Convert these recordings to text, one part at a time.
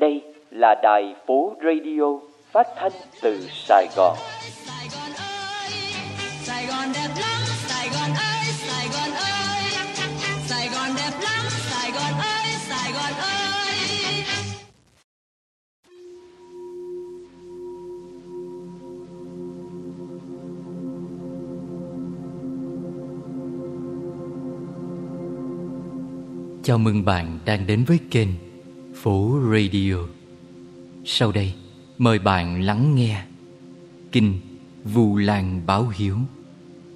Đây là đài phố radio phát thanh từ Sài Gòn. Sài Gòn ơi, Sài Gòn đẹp lắm, Sài Gòn ơi, Sài Gòn ơi. Sài Gòn đẹp lắm, Sài Gòn ơi, Sài Gòn ơi. Chào mừng bạn đang đến với kênh Phố Radio. Sau đây, mời bạn lắng nghe Kinh Vu Lan Báo Hiếu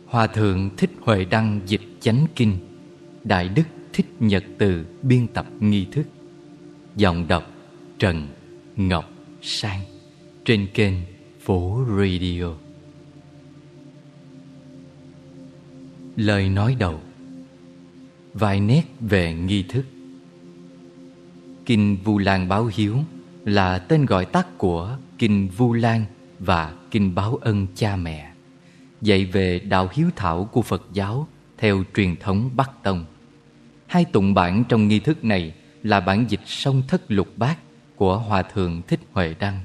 Hòa Thượng Thích Huệ Đăng dịch chánh kinh Đại Đức Thích Nhật Từ biên tập nghi thức. Giọng đọc Trần Ngọc Sang Trên kênh Phố Radio. Lời nói đầu. Vài nét về nghi thức. Kinh Vu Lan Báo Hiếu là tên gọi tắt của Kinh Vu Lan và Kinh Báo Ân Cha Mẹ. Dạy về đạo hiếu thảo của Phật giáo theo truyền thống Bắc Tông. Hai tụng bản trong nghi thức này là bản dịch song thất lục bát của Hòa Thượng Thích Huệ Đăng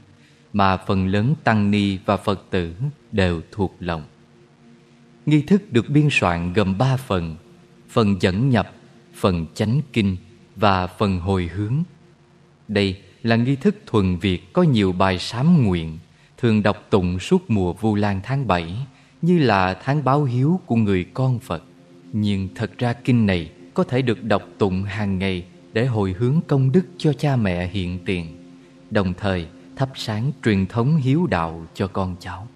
mà phần lớn Tăng Ni và Phật tử đều thuộc lòng. Nghi thức được biên soạn gồm ba phần Phần dẫn nhập, phần chánh kinh và phần hồi hướng. Đây là nghi thức thuần Việt có nhiều bài sám nguyện Thường đọc tụng suốt mùa Vu Lan tháng 7 Như là tháng báo hiếu của người con Phật. Nhưng thật ra kinh này có thể được đọc tụng hàng ngày Để hồi hướng công đức cho cha mẹ hiện tiền Đồng thời thắp sáng truyền thống hiếu đạo cho con cháu.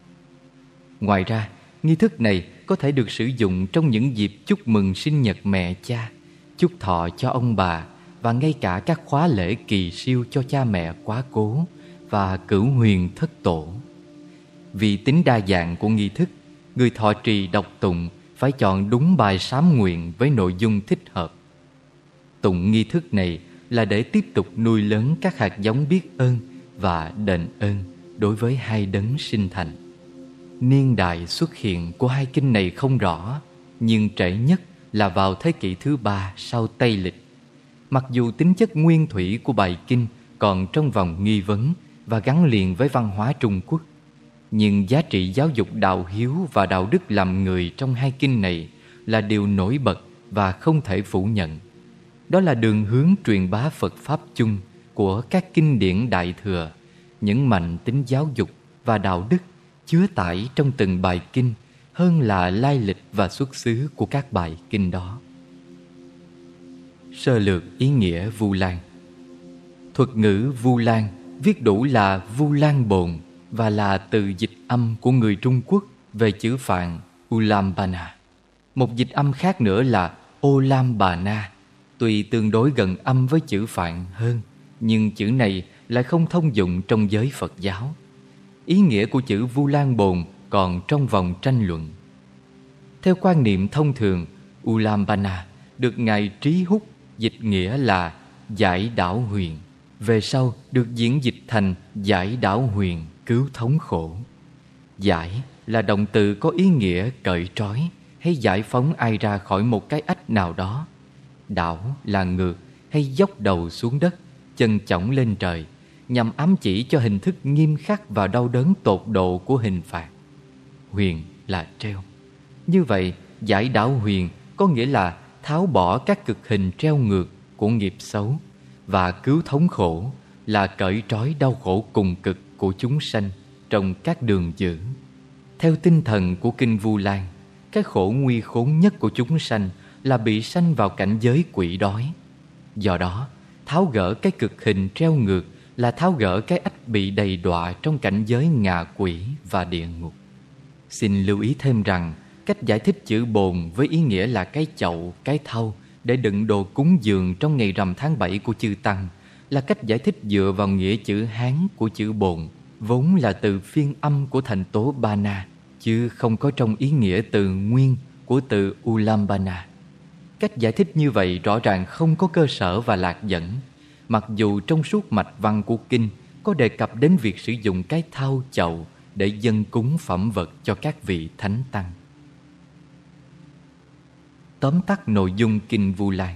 Ngoài ra, nghi thức này có thể được sử dụng trong những dịp chúc mừng sinh nhật mẹ cha, chúc thọ cho ông bà và ngay cả các khóa lễ kỳ siêu cho cha mẹ quá cố và cửu huyền thất tổ. Vì tính đa dạng của nghi thức, người thọ trì đọc tụng phải chọn đúng bài sám nguyện với nội dung thích hợp. Tụng nghi thức này là để tiếp tục nuôi lớn các hạt giống biết ơn và đền ơn đối với hai đấng sinh thành. Niên đại xuất hiện của hai kinh này không rõ Nhưng trễ nhất là vào thế kỷ thứ ba sau Tây Lịch Mặc dù tính chất nguyên thủy của bài kinh còn trong vòng nghi vấn Và gắn liền với văn hóa Trung Quốc, Nhưng giá trị giáo dục đạo hiếu và đạo đức làm người trong hai kinh này Là điều nổi bật và không thể phủ nhận Đó là đường hướng truyền bá Phật Pháp chung của các kinh điển Đại Thừa, những mạnh tính giáo dục và đạo đức chứa tải trong từng bài kinh hơn là lai lịch và xuất xứ của các bài kinh đó. Sơ lược ý nghĩa Vu Lan Thuật ngữ Vu Lan viết đủ là Vu Lan Bồn và là từ dịch âm của người Trung Quốc về chữ Phạn Ulambana. Một dịch âm khác nữa là Olambana, tuy tương đối gần âm với chữ Phạn hơn, nhưng chữ này lại không thông dụng trong giới Phật giáo ý nghĩa của chữ Vu Lan Bồn còn trong vòng tranh luận. Theo quan niệm thông thường, Ulambana được Ngài Trí Húc dịch nghĩa là giải đảo huyền. Về sau được diễn dịch thành giải đảo huyền cứu thống khổ. Giải là động từ có ý nghĩa cởi trói hay giải phóng ai ra khỏi một cái ách nào đó. Đảo là ngược hay dốc đầu xuống đất, chân chỏng lên trời nhằm ám chỉ cho hình thức nghiêm khắc và đau đớn tột độ của hình phạt. Huyền là treo. Như vậy, giải đảo huyền có nghĩa là tháo bỏ các cực hình treo ngược của nghiệp xấu và cứu thống khổ là cởi trói đau khổ cùng cực của chúng sanh trong các đường dữ. Theo tinh thần của Kinh Vu Lan, cái khổ nguy khốn nhất của chúng sanh là bị sanh vào cảnh giới quỷ đói. Do đó, tháo gỡ cái cực hình treo ngược là tháo gỡ cái ách bị đầy đọa trong cảnh giới ngạ quỷ và địa ngục. Xin lưu ý thêm rằng cách giải thích chữ bồn với ý nghĩa là cái chậu, cái thau để đựng đồ cúng dường trong ngày rằm tháng 7 của chư Tăng là cách giải thích dựa vào nghĩa chữ Hán của chữ bồn vốn là từ phiên âm của thành tố Bana chứ không có trong ý nghĩa từ nguyên của từ Ulambana. Cách giải thích như vậy rõ ràng không có cơ sở và lạc dẫn mặc dù trong suốt mạch văn của kinh có đề cập đến việc sử dụng cái thau chậu để dân cúng phẩm vật cho các vị thánh tăng. Tóm tắt nội dung kinh Vu Lan.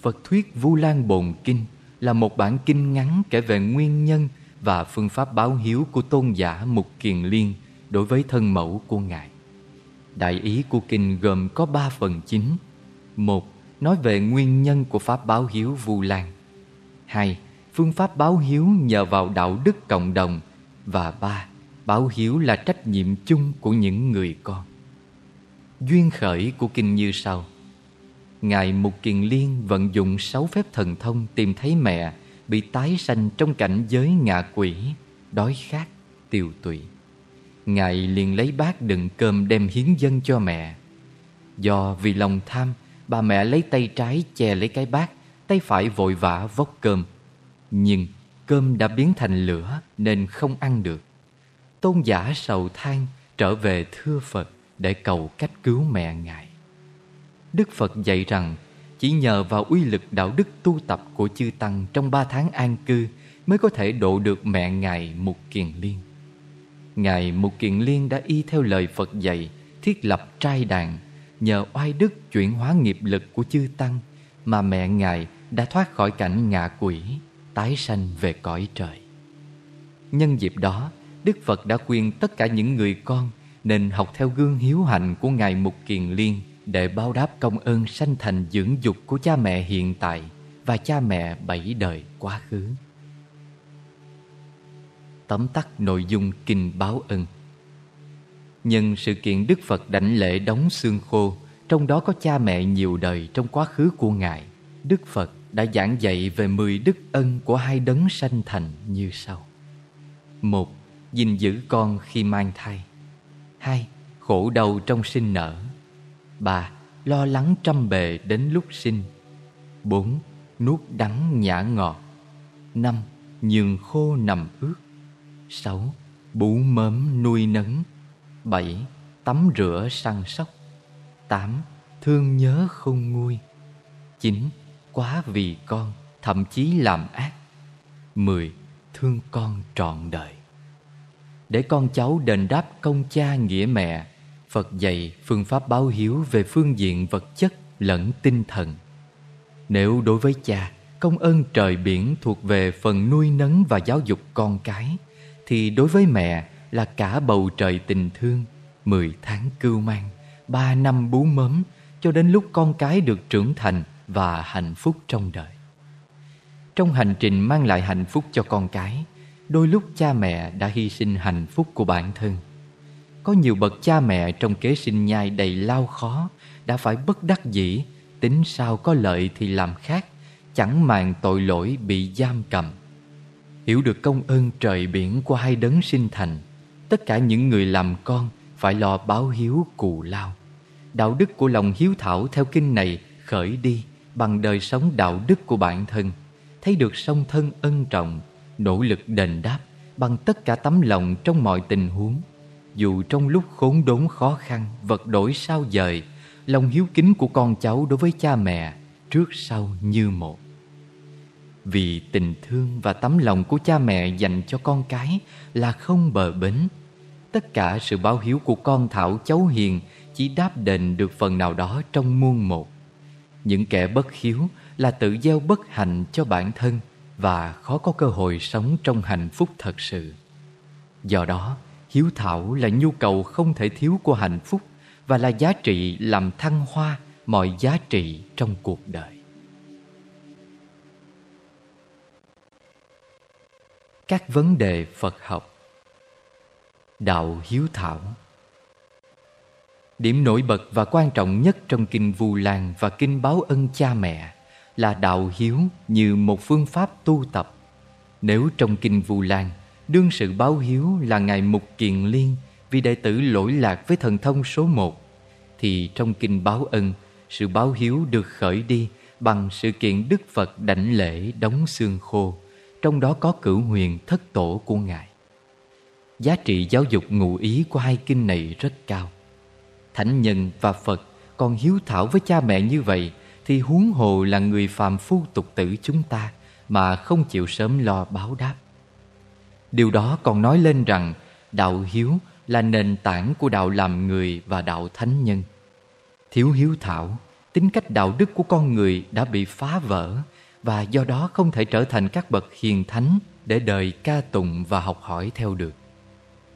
Phật thuyết Vu Lan Bồn Kinh là một bản kinh ngắn kể về nguyên nhân và phương pháp báo hiếu của tôn giả Mục Kiền Liên đối với thân mẫu của Ngài. Đại ý của kinh gồm có ba phần chính. Một, nói về nguyên nhân của pháp báo hiếu Vu Lan. Hai, phương pháp báo hiếu nhờ vào đạo đức cộng đồng. Và ba, báo hiếu là trách nhiệm chung của những người con. Duyên khởi của kinh như sau. Ngài Mục Kiền Liên vận dụng sáu phép thần thông tìm thấy mẹ bị tái sanh trong cảnh giới ngạ quỷ, đói khát, tiều tụy. Ngài liền lấy bát đựng cơm đem hiến dân cho mẹ. Do vì lòng tham, bà mẹ lấy tay trái che lấy cái bát, tay phải vội vã vốc cơm. Nhưng cơm đã biến thành lửa nên không ăn được. Tôn giả sầu than trở về thưa Phật để cầu cách cứu mẹ Ngài. Đức Phật dạy rằng chỉ nhờ vào uy lực đạo đức tu tập của chư Tăng trong ba tháng an cư mới có thể độ được mẹ Ngài Mục Kiền Liên. Ngài Mục Kiền Liên đã y theo lời Phật dạy thiết lập trai đàn nhờ oai đức chuyển hóa nghiệp lực của chư Tăng mà mẹ Ngài đã thoát khỏi cảnh ngạ quỷ, tái sanh về cõi trời. Nhân dịp đó, Đức Phật đã khuyên tất cả những người con nên học theo gương hiếu hạnh của Ngài Mục Kiền Liên để báo đáp công ơn sanh thành dưỡng dục của cha mẹ hiện tại và cha mẹ bảy đời quá khứ. Tóm tắt nội dung kinh báo ân. Nhân sự kiện Đức Phật đảnh lễ đóng xương khô, Trong đó có cha mẹ nhiều đời trong quá khứ của Ngài, Đức Phật đã giảng dạy về mười đức ân của hai đấng sanh thành như sau. Một, gìn giữ con khi mang thai hai, khổ đau trong sinh nở. Ba, lo lắng trăm bề đến lúc sinh. Bốn, nuốt đắng nhả ngọt. Năm, nhường khô nằm ướt. Sáu, bú mớm nuôi nấng. Bảy, tắm rửa săn sóc. Tám, thương nhớ không nguôi. Chín, quá vì con, thậm chí làm ác. Mười, thương con trọn đời để con cháu đền đáp công cha nghĩa mẹ. Phật dạy phương pháp báo hiếu về phương diện vật chất lẫn tinh thần. Nếu đối với cha, công ơn trời biển thuộc về phần nuôi nấng và giáo dục con cái, thì đối với mẹ là cả bầu trời tình thương, mười tháng cưu mang, ba năm bú mớm, cho đến lúc con cái được trưởng thành và hạnh phúc trong đời. Trong hành trình mang lại hạnh phúc cho con cái đôi lúc cha mẹ đã hy sinh hạnh phúc của bản thân. Có nhiều bậc cha mẹ trong kế sinh nhai đầy lao khó đã phải bất đắc dĩ, tính sao có lợi thì làm khác, chẳng màng tội lỗi bị giam cầm. Hiểu được công ơn trời biển của hai đấng sinh thành, tất cả những người làm con phải lo báo hiếu cù lao. Đạo đức của lòng hiếu thảo theo kinh này khởi đi bằng đời sống đạo đức của bản thân, thấy được song thân ân trọng nỗ lực đền đáp bằng tất cả tấm lòng trong mọi tình huống. Dù trong lúc khốn đốn khó khăn, vật đổi sao dời lòng hiếu kính của con cháu đối với cha mẹ trước sau như một. Vì tình thương và tấm lòng của cha mẹ dành cho con cái là không bờ bến, tất cả sự báo hiếu của con thảo cháu hiền chỉ đáp đền được phần nào đó trong muôn một. Những kẻ bất hiếu là tự gieo bất hạnh cho bản thân và khó có cơ hội sống trong hạnh phúc thật sự. Do đó, hiếu thảo là nhu cầu không thể thiếu của hạnh phúc và là giá trị làm thăng hoa mọi giá trị trong cuộc đời. Các vấn đề phật học. Đạo hiếu thảo. Điểm nổi bật và quan trọng nhất trong kinh vu lan và kinh báo ân cha mẹ là đạo hiếu như một phương pháp tu tập. Nếu trong kinh vu lan, đương sự báo hiếu là ngài mục kiền liên vì đệ tử lỗi lạc với thần thông số một, thì trong kinh báo ân, sự báo hiếu được khởi đi bằng sự kiện đức phật đảnh lễ đóng xương khô, trong đó có cửu huyền thất tổ của ngài. Giá trị giáo dục ngụ ý của hai kinh này rất cao. Thánh nhân và phật còn hiếu thảo với cha mẹ như vậy thì huống hồ là người phàm phu tục tử chúng ta mà không chịu sớm lo báo đáp điều đó còn nói lên rằng đạo hiếu là nền tảng của đạo làm người và đạo thánh nhân thiếu hiếu thảo, tính cách đạo đức của con người đã bị phá vỡ và do đó không thể trở thành các bậc hiền thánh để đời ca tụng và học hỏi theo được.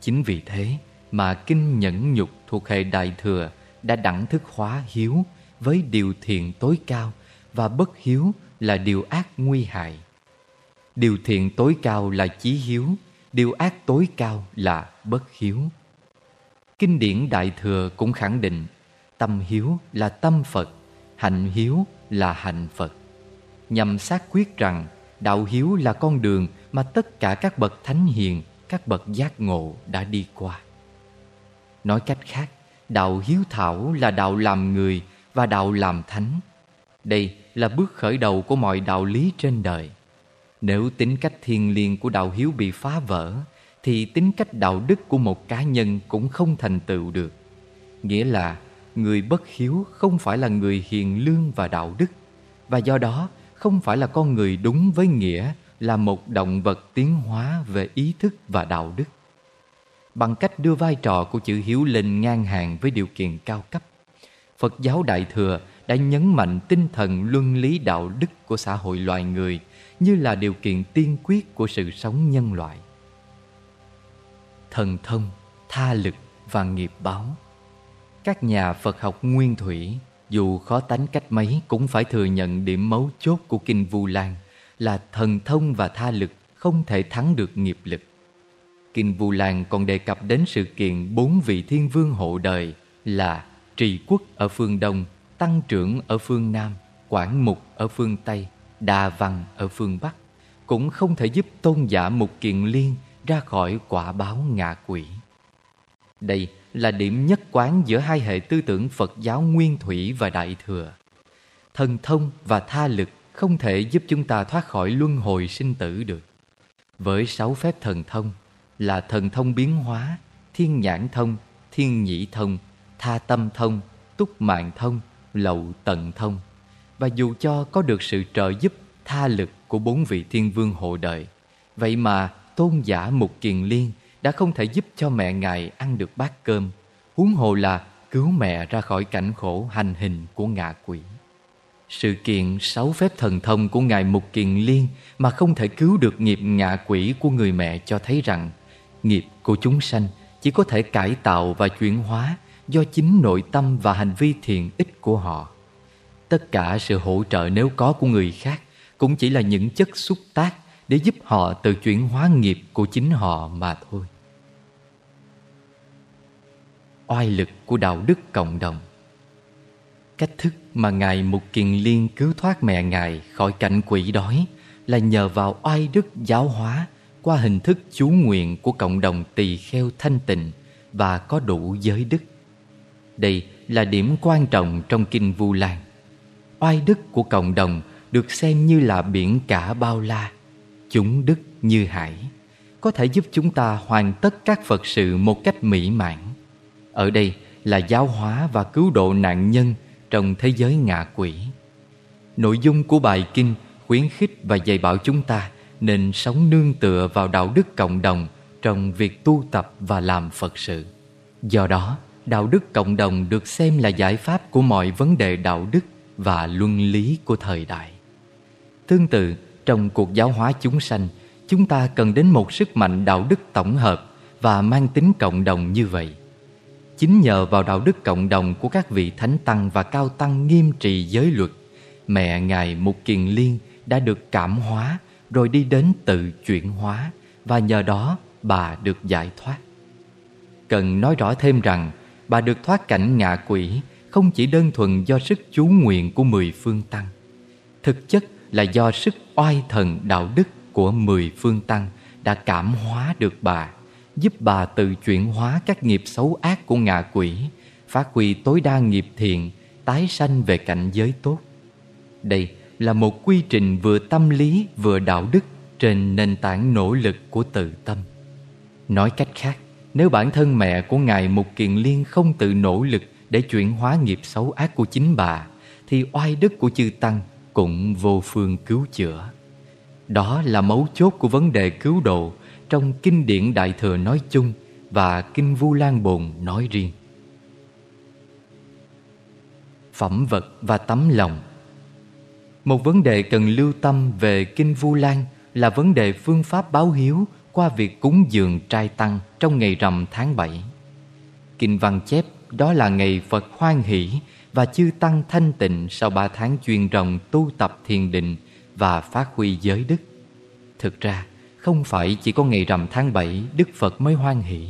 Chính vì thế mà kinh nhẫn nhục thuộc hệ đại thừa đã đẳng thức hóa hiếu với điều thiện tối cao và bất hiếu là điều ác nguy hại. Điều thiện tối cao là chí hiếu, điều ác tối cao là bất hiếu. Kinh điển Đại Thừa cũng khẳng định tâm hiếu là tâm Phật, hạnh hiếu là hạnh Phật. Nhằm xác quyết rằng đạo hiếu là con đường mà tất cả các bậc thánh hiền, các bậc giác ngộ đã đi qua. Nói cách khác, đạo hiếu thảo là đạo làm người và đạo làm thánh. Đây là bước khởi đầu của mọi đạo lý trên đời. Nếu tính cách thiêng liêng của đạo hiếu bị phá vỡ, thì tính cách đạo đức của một cá nhân cũng không thành tựu được. Nghĩa là người bất hiếu không phải là người hiền lương và đạo đức, và do đó không phải là con người đúng với nghĩa là một động vật tiến hóa về ý thức và đạo đức. Bằng cách đưa vai trò của chữ hiếu lên ngang hàng với điều kiện cao cấp, Phật giáo Đại Thừa đã nhấn mạnh tinh thần luân lý đạo đức của xã hội loài người như là điều kiện tiên quyết của sự sống nhân loại. Thần thông, tha lực và nghiệp báo Các nhà Phật học nguyên thủy dù khó tánh cách mấy cũng phải thừa nhận điểm mấu chốt của Kinh Vu Lan là thần thông và tha lực không thể thắng được nghiệp lực. Kinh Vu Lan còn đề cập đến sự kiện bốn vị thiên vương hộ đời là Trì Quốc ở phương Đông, Tăng Trưởng ở phương Nam, Quảng Mục ở phương Tây, Đà Văn ở phương Bắc cũng không thể giúp tôn giả Mục Kiền Liên ra khỏi quả báo ngạ quỷ. Đây là điểm nhất quán giữa hai hệ tư tưởng Phật giáo Nguyên Thủy và Đại Thừa. Thần thông và tha lực không thể giúp chúng ta thoát khỏi luân hồi sinh tử được. Với sáu phép thần thông là thần thông biến hóa, thiên nhãn thông, thiên nhĩ thông, tha tâm thông, túc mạng thông, lậu tận thông. Và dù cho có được sự trợ giúp tha lực của bốn vị thiên vương hộ đời, vậy mà tôn giả Mục Kiền Liên đã không thể giúp cho mẹ ngài ăn được bát cơm, huống hồ là cứu mẹ ra khỏi cảnh khổ hành hình của ngạ quỷ. Sự kiện sáu phép thần thông của Ngài Mục Kiền Liên mà không thể cứu được nghiệp ngạ quỷ của người mẹ cho thấy rằng nghiệp của chúng sanh chỉ có thể cải tạo và chuyển hóa do chính nội tâm và hành vi thiện ích của họ. Tất cả sự hỗ trợ nếu có của người khác cũng chỉ là những chất xúc tác để giúp họ tự chuyển hóa nghiệp của chính họ mà thôi. Oai lực của đạo đức cộng đồng Cách thức mà Ngài Mục Kiền Liên cứu thoát mẹ Ngài khỏi cảnh quỷ đói là nhờ vào oai đức giáo hóa qua hình thức chú nguyện của cộng đồng tỳ kheo thanh tịnh và có đủ giới đức. Đây là điểm quan trọng trong Kinh Vu Lan. Oai đức của cộng đồng được xem như là biển cả bao la, chúng đức như hải, có thể giúp chúng ta hoàn tất các Phật sự một cách mỹ mãn. Ở đây là giáo hóa và cứu độ nạn nhân trong thế giới ngạ quỷ. Nội dung của bài kinh khuyến khích và dạy bảo chúng ta nên sống nương tựa vào đạo đức cộng đồng trong việc tu tập và làm Phật sự. Do đó, đạo đức cộng đồng được xem là giải pháp của mọi vấn đề đạo đức và luân lý của thời đại. Tương tự, trong cuộc giáo hóa chúng sanh, chúng ta cần đến một sức mạnh đạo đức tổng hợp và mang tính cộng đồng như vậy. Chính nhờ vào đạo đức cộng đồng của các vị thánh tăng và cao tăng nghiêm trì giới luật, mẹ Ngài Mục Kiền Liên đã được cảm hóa rồi đi đến tự chuyển hóa và nhờ đó bà được giải thoát. Cần nói rõ thêm rằng bà được thoát cảnh ngạ quỷ không chỉ đơn thuần do sức chú nguyện của mười phương tăng. Thực chất là do sức oai thần đạo đức của mười phương tăng đã cảm hóa được bà, giúp bà tự chuyển hóa các nghiệp xấu ác của ngạ quỷ, phát huy tối đa nghiệp thiện, tái sanh về cảnh giới tốt. Đây là một quy trình vừa tâm lý vừa đạo đức trên nền tảng nỗ lực của tự tâm. Nói cách khác, nếu bản thân mẹ của Ngài Mục Kiền Liên không tự nỗ lực để chuyển hóa nghiệp xấu ác của chính bà, thì oai đức của chư Tăng cũng vô phương cứu chữa. Đó là mấu chốt của vấn đề cứu độ trong kinh điển Đại Thừa nói chung và kinh Vu Lan Bồn nói riêng. Phẩm vật và tấm lòng Một vấn đề cần lưu tâm về Kinh Vu Lan là vấn đề phương pháp báo hiếu qua việc cúng dường trai tăng trong ngày rằm tháng 7. Kinh văn chép đó là ngày Phật hoan hỷ và chư tăng thanh tịnh sau ba tháng chuyên rồng tu tập thiền định và phát huy giới đức. Thực ra, không phải chỉ có ngày rằm tháng 7 Đức Phật mới hoan hỷ.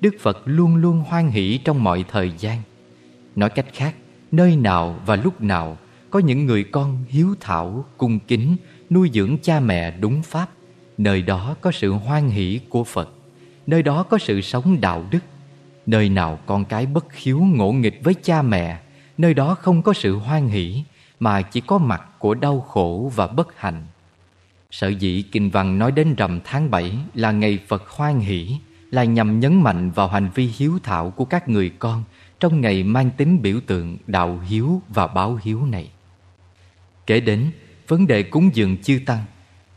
Đức Phật luôn luôn hoan hỷ trong mọi thời gian. Nói cách khác, nơi nào và lúc nào có những người con hiếu thảo, cung kính, nuôi dưỡng cha mẹ đúng pháp, nơi đó có sự hoan hỷ của Phật, nơi đó có sự sống đạo đức. Nơi nào con cái bất hiếu ngỗ nghịch với cha mẹ, nơi đó không có sự hoan hỷ, mà chỉ có mặt của đau khổ và bất hạnh. Sở dĩ Kinh Văn nói đến rằm tháng 7 là ngày Phật hoan hỷ, là nhằm nhấn mạnh vào hành vi hiếu thảo của các người con trong ngày mang tính biểu tượng đạo hiếu và báo hiếu này. Kể đến vấn đề cúng dường chư tăng,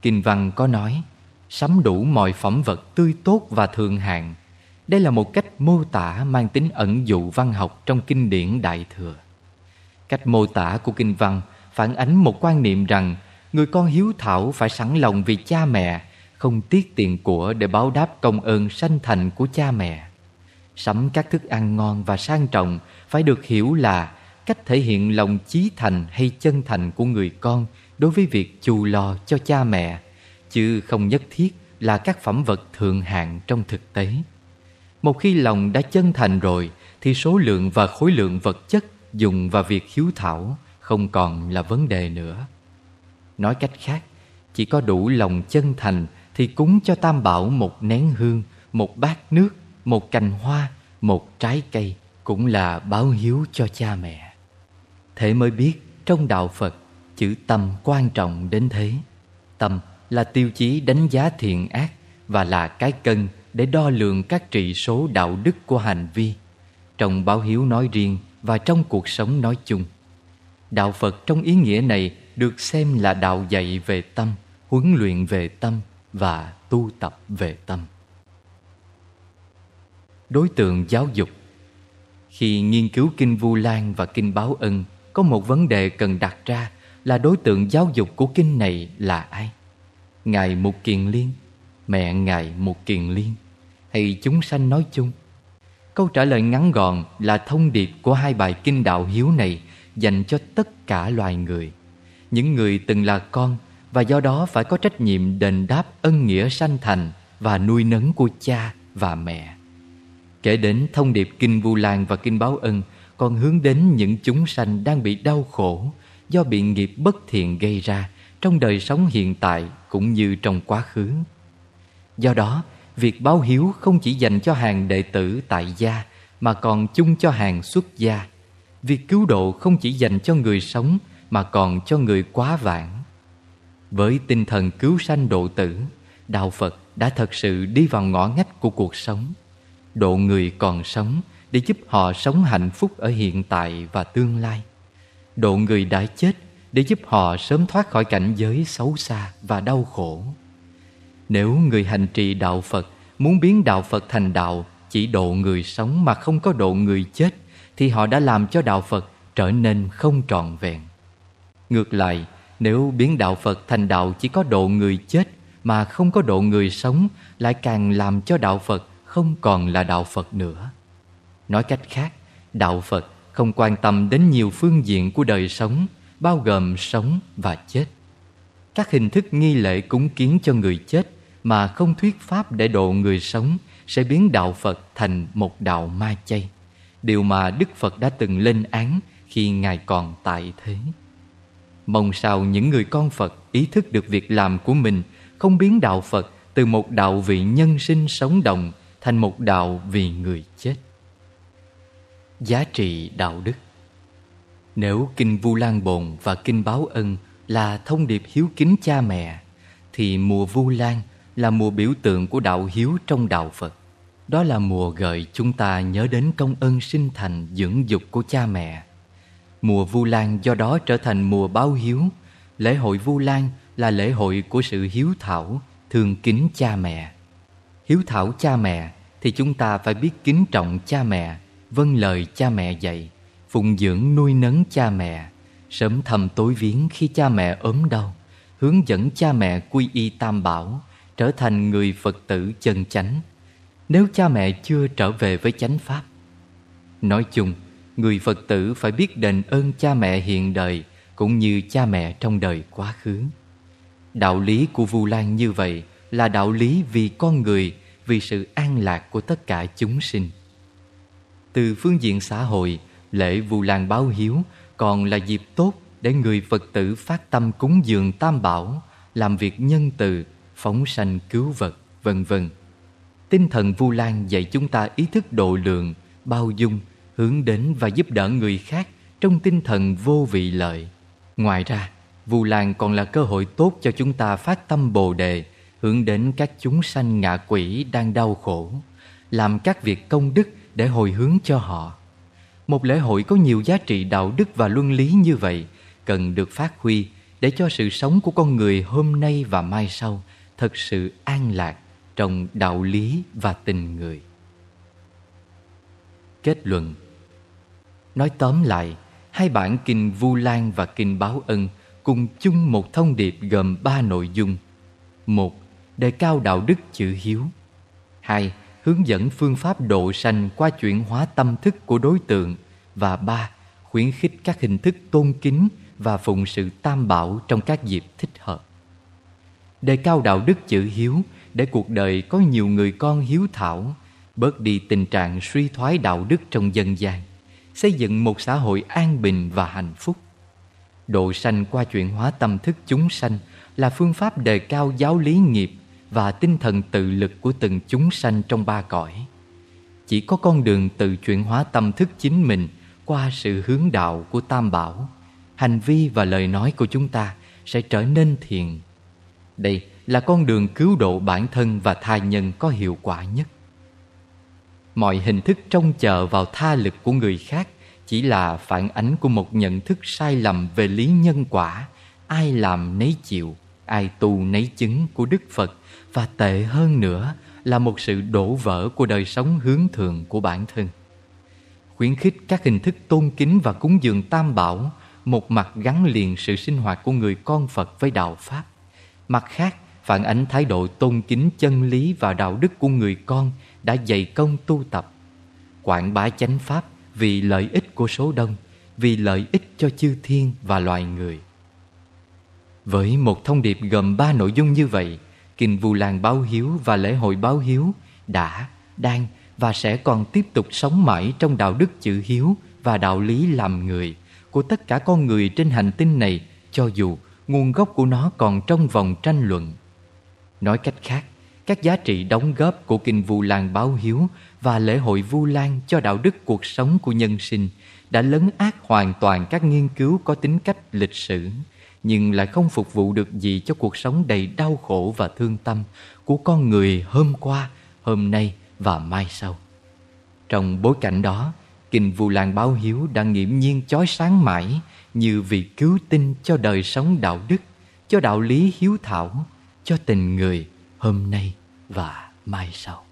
Kinh Văn có nói sắm đủ mọi phẩm vật tươi tốt và thượng hạng. Đây là một cách mô tả mang tính ẩn dụ văn học trong kinh điển Đại Thừa. Cách mô tả của Kinh Văn phản ánh một quan niệm rằng người con hiếu thảo phải sẵn lòng vì cha mẹ, không tiếc tiền của để báo đáp công ơn sanh thành của cha mẹ. Sắm các thức ăn ngon và sang trọng phải được hiểu là cách thể hiện lòng chí thành hay chân thành của người con đối với việc chu lo cho cha mẹ, chứ không nhất thiết là các phẩm vật thượng hạng trong thực tế. Một khi lòng đã chân thành rồi thì số lượng và khối lượng vật chất dùng vào việc hiếu thảo không còn là vấn đề nữa. Nói cách khác, chỉ có đủ lòng chân thành thì cúng cho Tam Bảo một nén hương, một bát nước, một cành hoa, một trái cây cũng là báo hiếu cho cha mẹ. Thế mới biết trong đạo Phật chữ tâm quan trọng đến thế. Tâm là tiêu chí đánh giá thiện ác và là cái cân để đo lường các trị số đạo đức của hành vi trong báo hiếu nói riêng và trong cuộc sống nói chung. Đạo Phật trong ý nghĩa này được xem là đạo dạy về tâm, huấn luyện về tâm và tu tập về tâm. Đối tượng giáo dục Khi nghiên cứu Kinh Vu Lan và Kinh Báo Ân, có một vấn đề cần đặt ra là đối tượng giáo dục của kinh này là ai? Ngài Mục Kiền Liên, mẹ Ngài Mục Kiền Liên hay chúng sanh nói chung? Câu trả lời ngắn gọn là thông điệp của hai bài kinh đạo hiếu này dành cho tất cả loài người. Những người từng là con và do đó phải có trách nhiệm đền đáp ân nghĩa sanh thành và nuôi nấng của cha và mẹ. Kể đến thông điệp Kinh Vu Lan và Kinh Báo Ân còn hướng đến những chúng sanh đang bị đau khổ do bị nghiệp bất thiện gây ra trong đời sống hiện tại cũng như trong quá khứ. Do đó, việc báo hiếu không chỉ dành cho hàng đệ tử tại gia mà còn chung cho hàng xuất gia. Việc cứu độ không chỉ dành cho người sống mà còn cho người quá vãng. Với tinh thần cứu sanh độ tử, Đạo Phật đã thật sự đi vào ngõ ngách của cuộc sống. Độ người còn sống để giúp họ sống hạnh phúc ở hiện tại và tương lai. Độ người đã chết để giúp họ sớm thoát khỏi cảnh giới xấu xa và đau khổ. Nếu người hành trì đạo Phật muốn biến đạo Phật thành đạo chỉ độ người sống mà không có độ người chết thì họ đã làm cho đạo Phật trở nên không trọn vẹn. Ngược lại, nếu biến đạo Phật thành đạo chỉ có độ người chết mà không có độ người sống lại càng làm cho đạo Phật không còn là đạo Phật nữa. Nói cách khác, đạo Phật không quan tâm đến nhiều phương diện của đời sống, bao gồm sống và chết. Các hình thức nghi lễ cúng kiến cho người chết mà không thuyết pháp để độ người sống sẽ biến đạo Phật thành một đạo ma chay. Điều mà Đức Phật đã từng lên án khi Ngài còn tại thế. Mong sao những người con Phật ý thức được việc làm của mình không biến đạo Phật từ một đạo vị nhân sinh sống động thành một đạo vì người chết giá trị đạo đức nếu kinh vu lan bồn và kinh báo ân là thông điệp hiếu kính cha mẹ, thì mùa vu lan là mùa biểu tượng của đạo hiếu trong đạo phật. Đó là mùa gợi chúng ta nhớ đến công ơn sinh thành, dưỡng dục của cha mẹ. Mùa vu lan do đó trở thành mùa báo hiếu. Lễ hội vu lan là lễ hội của sự hiếu thảo, thương kính cha mẹ. Hiếu thảo cha mẹ thì chúng ta phải biết kính trọng cha mẹ vâng lời cha mẹ dạy phụng dưỡng nuôi nấng cha mẹ sớm thăm tối viếng khi cha mẹ ốm đau, hướng dẫn cha mẹ quy y tam bảo, trở thành người Phật tử chân chánh. Nếu cha mẹ chưa trở về với chánh pháp, nói chung, người Phật tử phải biết đền ơn cha mẹ hiện đời cũng như cha mẹ trong đời quá khứ. Đạo lý của Vu Lan như vậy là đạo lý vì con người, vì sự an lạc của tất cả chúng sinh. Từ phương diện xã hội, lễ Vu Lan báo hiếu còn là dịp tốt để người Phật tử phát tâm cúng dường tam bảo, làm việc nhân từ, phóng sanh cứu vật, vân vân. Tinh thần Vu Lan dạy chúng ta ý thức độ lượng, bao dung, hướng đến và giúp đỡ người khác trong tinh thần vô vị lợi. Ngoài ra, Vu Lan còn là cơ hội tốt cho chúng ta phát tâm Bồ đề, hướng đến các chúng sanh ngạ quỷ đang đau khổ, làm các việc công đức để hồi hướng cho họ. Một lễ hội có nhiều giá trị đạo đức và luân lý như vậy cần được phát huy để cho sự sống của con người hôm nay và mai sau thật sự an lạc trong đạo lý và tình người. Kết luận Nói tóm lại, hai bản kinh Vu Lan và kinh Báo Ân cùng chung một thông điệp gồm ba nội dung. Một, đề cao đạo đức chữ hiếu. Hai, hướng dẫn phương pháp độ sanh qua chuyển hóa tâm thức của đối tượng. Và ba, khuyến khích các hình thức tôn kính và phụng sự tam bảo trong các dịp thích hợp. Đề cao đạo đức chữ hiếu để cuộc đời có nhiều người con hiếu thảo, bớt đi tình trạng suy thoái đạo đức trong dân gian, xây dựng một xã hội an bình và hạnh phúc. Độ sanh qua chuyển hóa tâm thức chúng sanh là phương pháp đề cao giáo lý nghiệp và tinh thần tự lực của từng chúng sanh trong ba cõi. Chỉ có con đường tự chuyển hóa tâm thức chính mình qua sự hướng đạo của Tam Bảo, hành vi và lời nói của chúng ta sẽ trở nên thiện. Đây là con đường cứu độ bản thân và tha nhân có hiệu quả nhất. Mọi hình thức trông chờ vào tha lực của người khác chỉ là phản ánh của một nhận thức sai lầm về lý nhân quả, ai làm nấy chịu, ai tu nấy chứng của Đức Phật và tệ hơn nữa là một sự đổ vỡ của đời sống hướng thượng của bản thân. Khuyến khích các hình thức tôn kính và cúng dường tam bảo, một mặt gắn liền sự sinh hoạt của người con Phật với đạo Pháp, mặt khác phản ánh thái độ tôn kính chân lý và đạo đức của người con đã dày công tu tập, quảng bá chánh pháp vì lợi ích của số đông, vì lợi ích cho chư thiên và loài người. Với một thông điệp gồm ba nội dung như vậy, Kinh Vu Lan báo hiếu và lễ hội báo hiếu đã, đang và sẽ còn tiếp tục sống mãi trong đạo đức chữ hiếu và đạo lý làm người của tất cả con người trên hành tinh này cho dù nguồn gốc của nó còn trong vòng tranh luận. Nói cách khác, các giá trị đóng góp của Kinh Vu Lan báo hiếu và lễ hội Vu Lan cho đạo đức cuộc sống của nhân sinh đã lấn át hoàn toàn các nghiên cứu có tính cách lịch sử, nhưng lại không phục vụ được gì cho cuộc sống đầy đau khổ và thương tâm của con người hôm qua, hôm nay và mai sau. Trong bối cảnh đó, Kinh Vu Lan báo hiếu đang nghiễm nhiên chói sáng mãi như vị cứu tinh cho đời sống đạo đức, cho đạo lý hiếu thảo, cho tình người hôm nay và mai sau.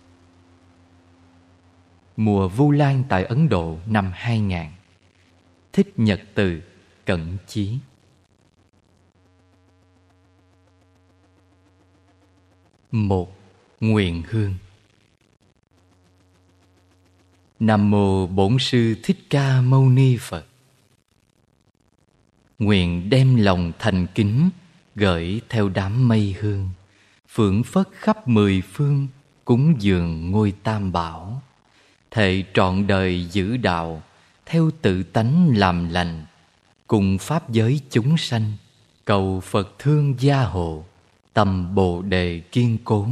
Mùa Vu Lan tại Ấn Độ năm 2000 Thích Nhật Từ Cẩn Chí Một Nguyện Hương. Nam Mô Bổn Sư Thích Ca Mâu Ni Phật. Nguyện đem lòng thành kính Gửi theo đám mây hương Phượng phất khắp mười phương Cúng dường ngôi tam bảo. Thệ trọn đời giữ đạo, Theo tự tánh làm lành, Cùng pháp giới chúng sanh, Cầu Phật thương gia hộ. Tâm bồ đề kiên cố.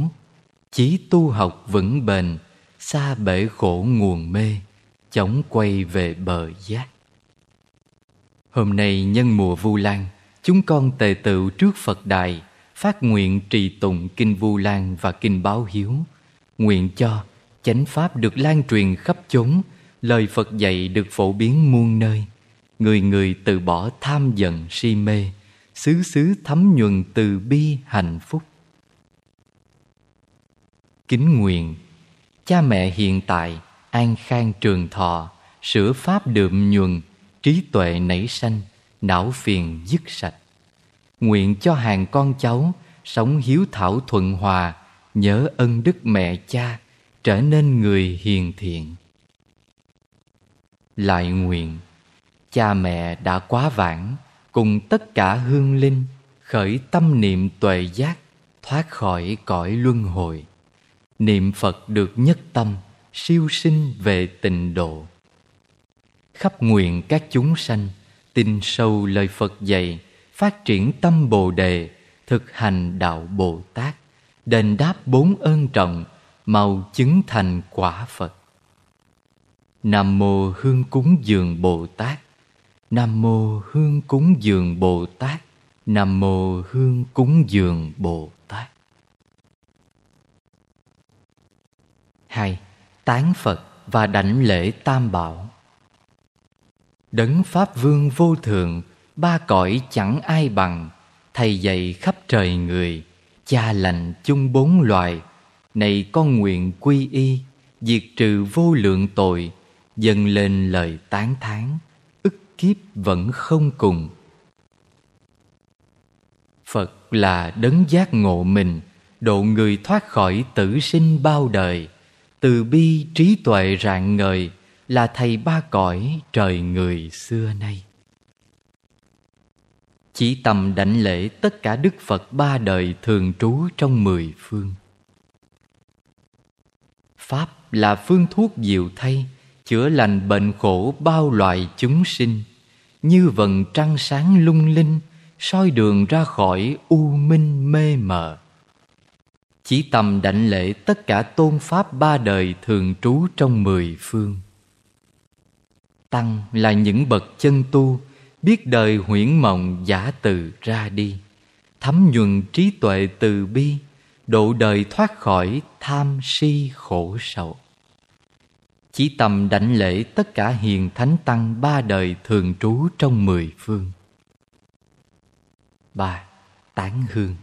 Chí tu học vững bền, Xa bể khổ nguồn mê, Chống quay về bờ giác. Hôm nay nhân mùa Vu Lan, Chúng con tề tựu trước Phật đài, Phát nguyện trì tụng Kinh Vu Lan và Kinh Báo Hiếu. Nguyện cho chánh pháp được lan truyền khắp chốn, Lời Phật dạy được phổ biến muôn nơi. Người người từ bỏ tham giận si mê Xứ xứ thấm nhuần từ bi hạnh phúc. Kính nguyện, Cha mẹ hiện tại an khang trường thọ, Sửa pháp đượm nhuần, Trí tuệ nảy sanh, não phiền dứt sạch. Nguyện cho hàng con cháu sống hiếu thảo thuận hòa, nhớ ân đức mẹ cha, trở nên người hiền thiện. Lại nguyện, cha mẹ đã quá vãng cùng tất cả hương linh, khởi tâm niệm tuệ giác, thoát khỏi cõi luân hồi. Niệm phật được nhất tâm, siêu sinh về tịnh độ. Khắp nguyện các chúng sanh, tin sâu lời phật dạy, phát triển tâm bồ đề, thực hành đạo bồ tát, đền đáp bốn ơn trọng mau chứng thành quả phật. Nam mô hương cúng dường bồ tát nam mô hương cúng dường bồ tát. Nam mô hương cúng dường bồ tát. Hai, tán phật và đảnh lễ tam bảo. Đấng pháp vương vô thượng ba cõi chẳng ai bằng, thầy dạy khắp trời người, cha lành chung bốn loài. Này con nguyện quy y, diệt trừ vô lượng tội, dâng lên lời tán thán kiếp vẫn không cùng. Phật là đấng giác ngộ mình, độ người thoát khỏi tử sinh bao đời. Từ bi trí tuệ rạng ngời là thầy ba cõi trời người xưa nay. Chỉ tầm đảnh lễ tất cả đức phật ba đời thường trú trong mười phương. Pháp là phương thuốc diệu thay chữa lành bệnh khổ bao loài chúng sinh. Như vầng trăng sáng lung linh, soi đường ra khỏi u minh mê mờ. Chỉ tầm đảnh lễ tất cả tôn pháp ba đời thường trú trong mười phương. Tăng là những bậc chân tu, biết đời huyễn mộng giả từ ra đi. Thấm nhuần trí tuệ từ bi, độ đời thoát khỏi tham si khổ sầu chỉ tầm đảnh lễ tất cả hiền thánh tăng ba đời thường trú trong mười phương. Ba, tán hương.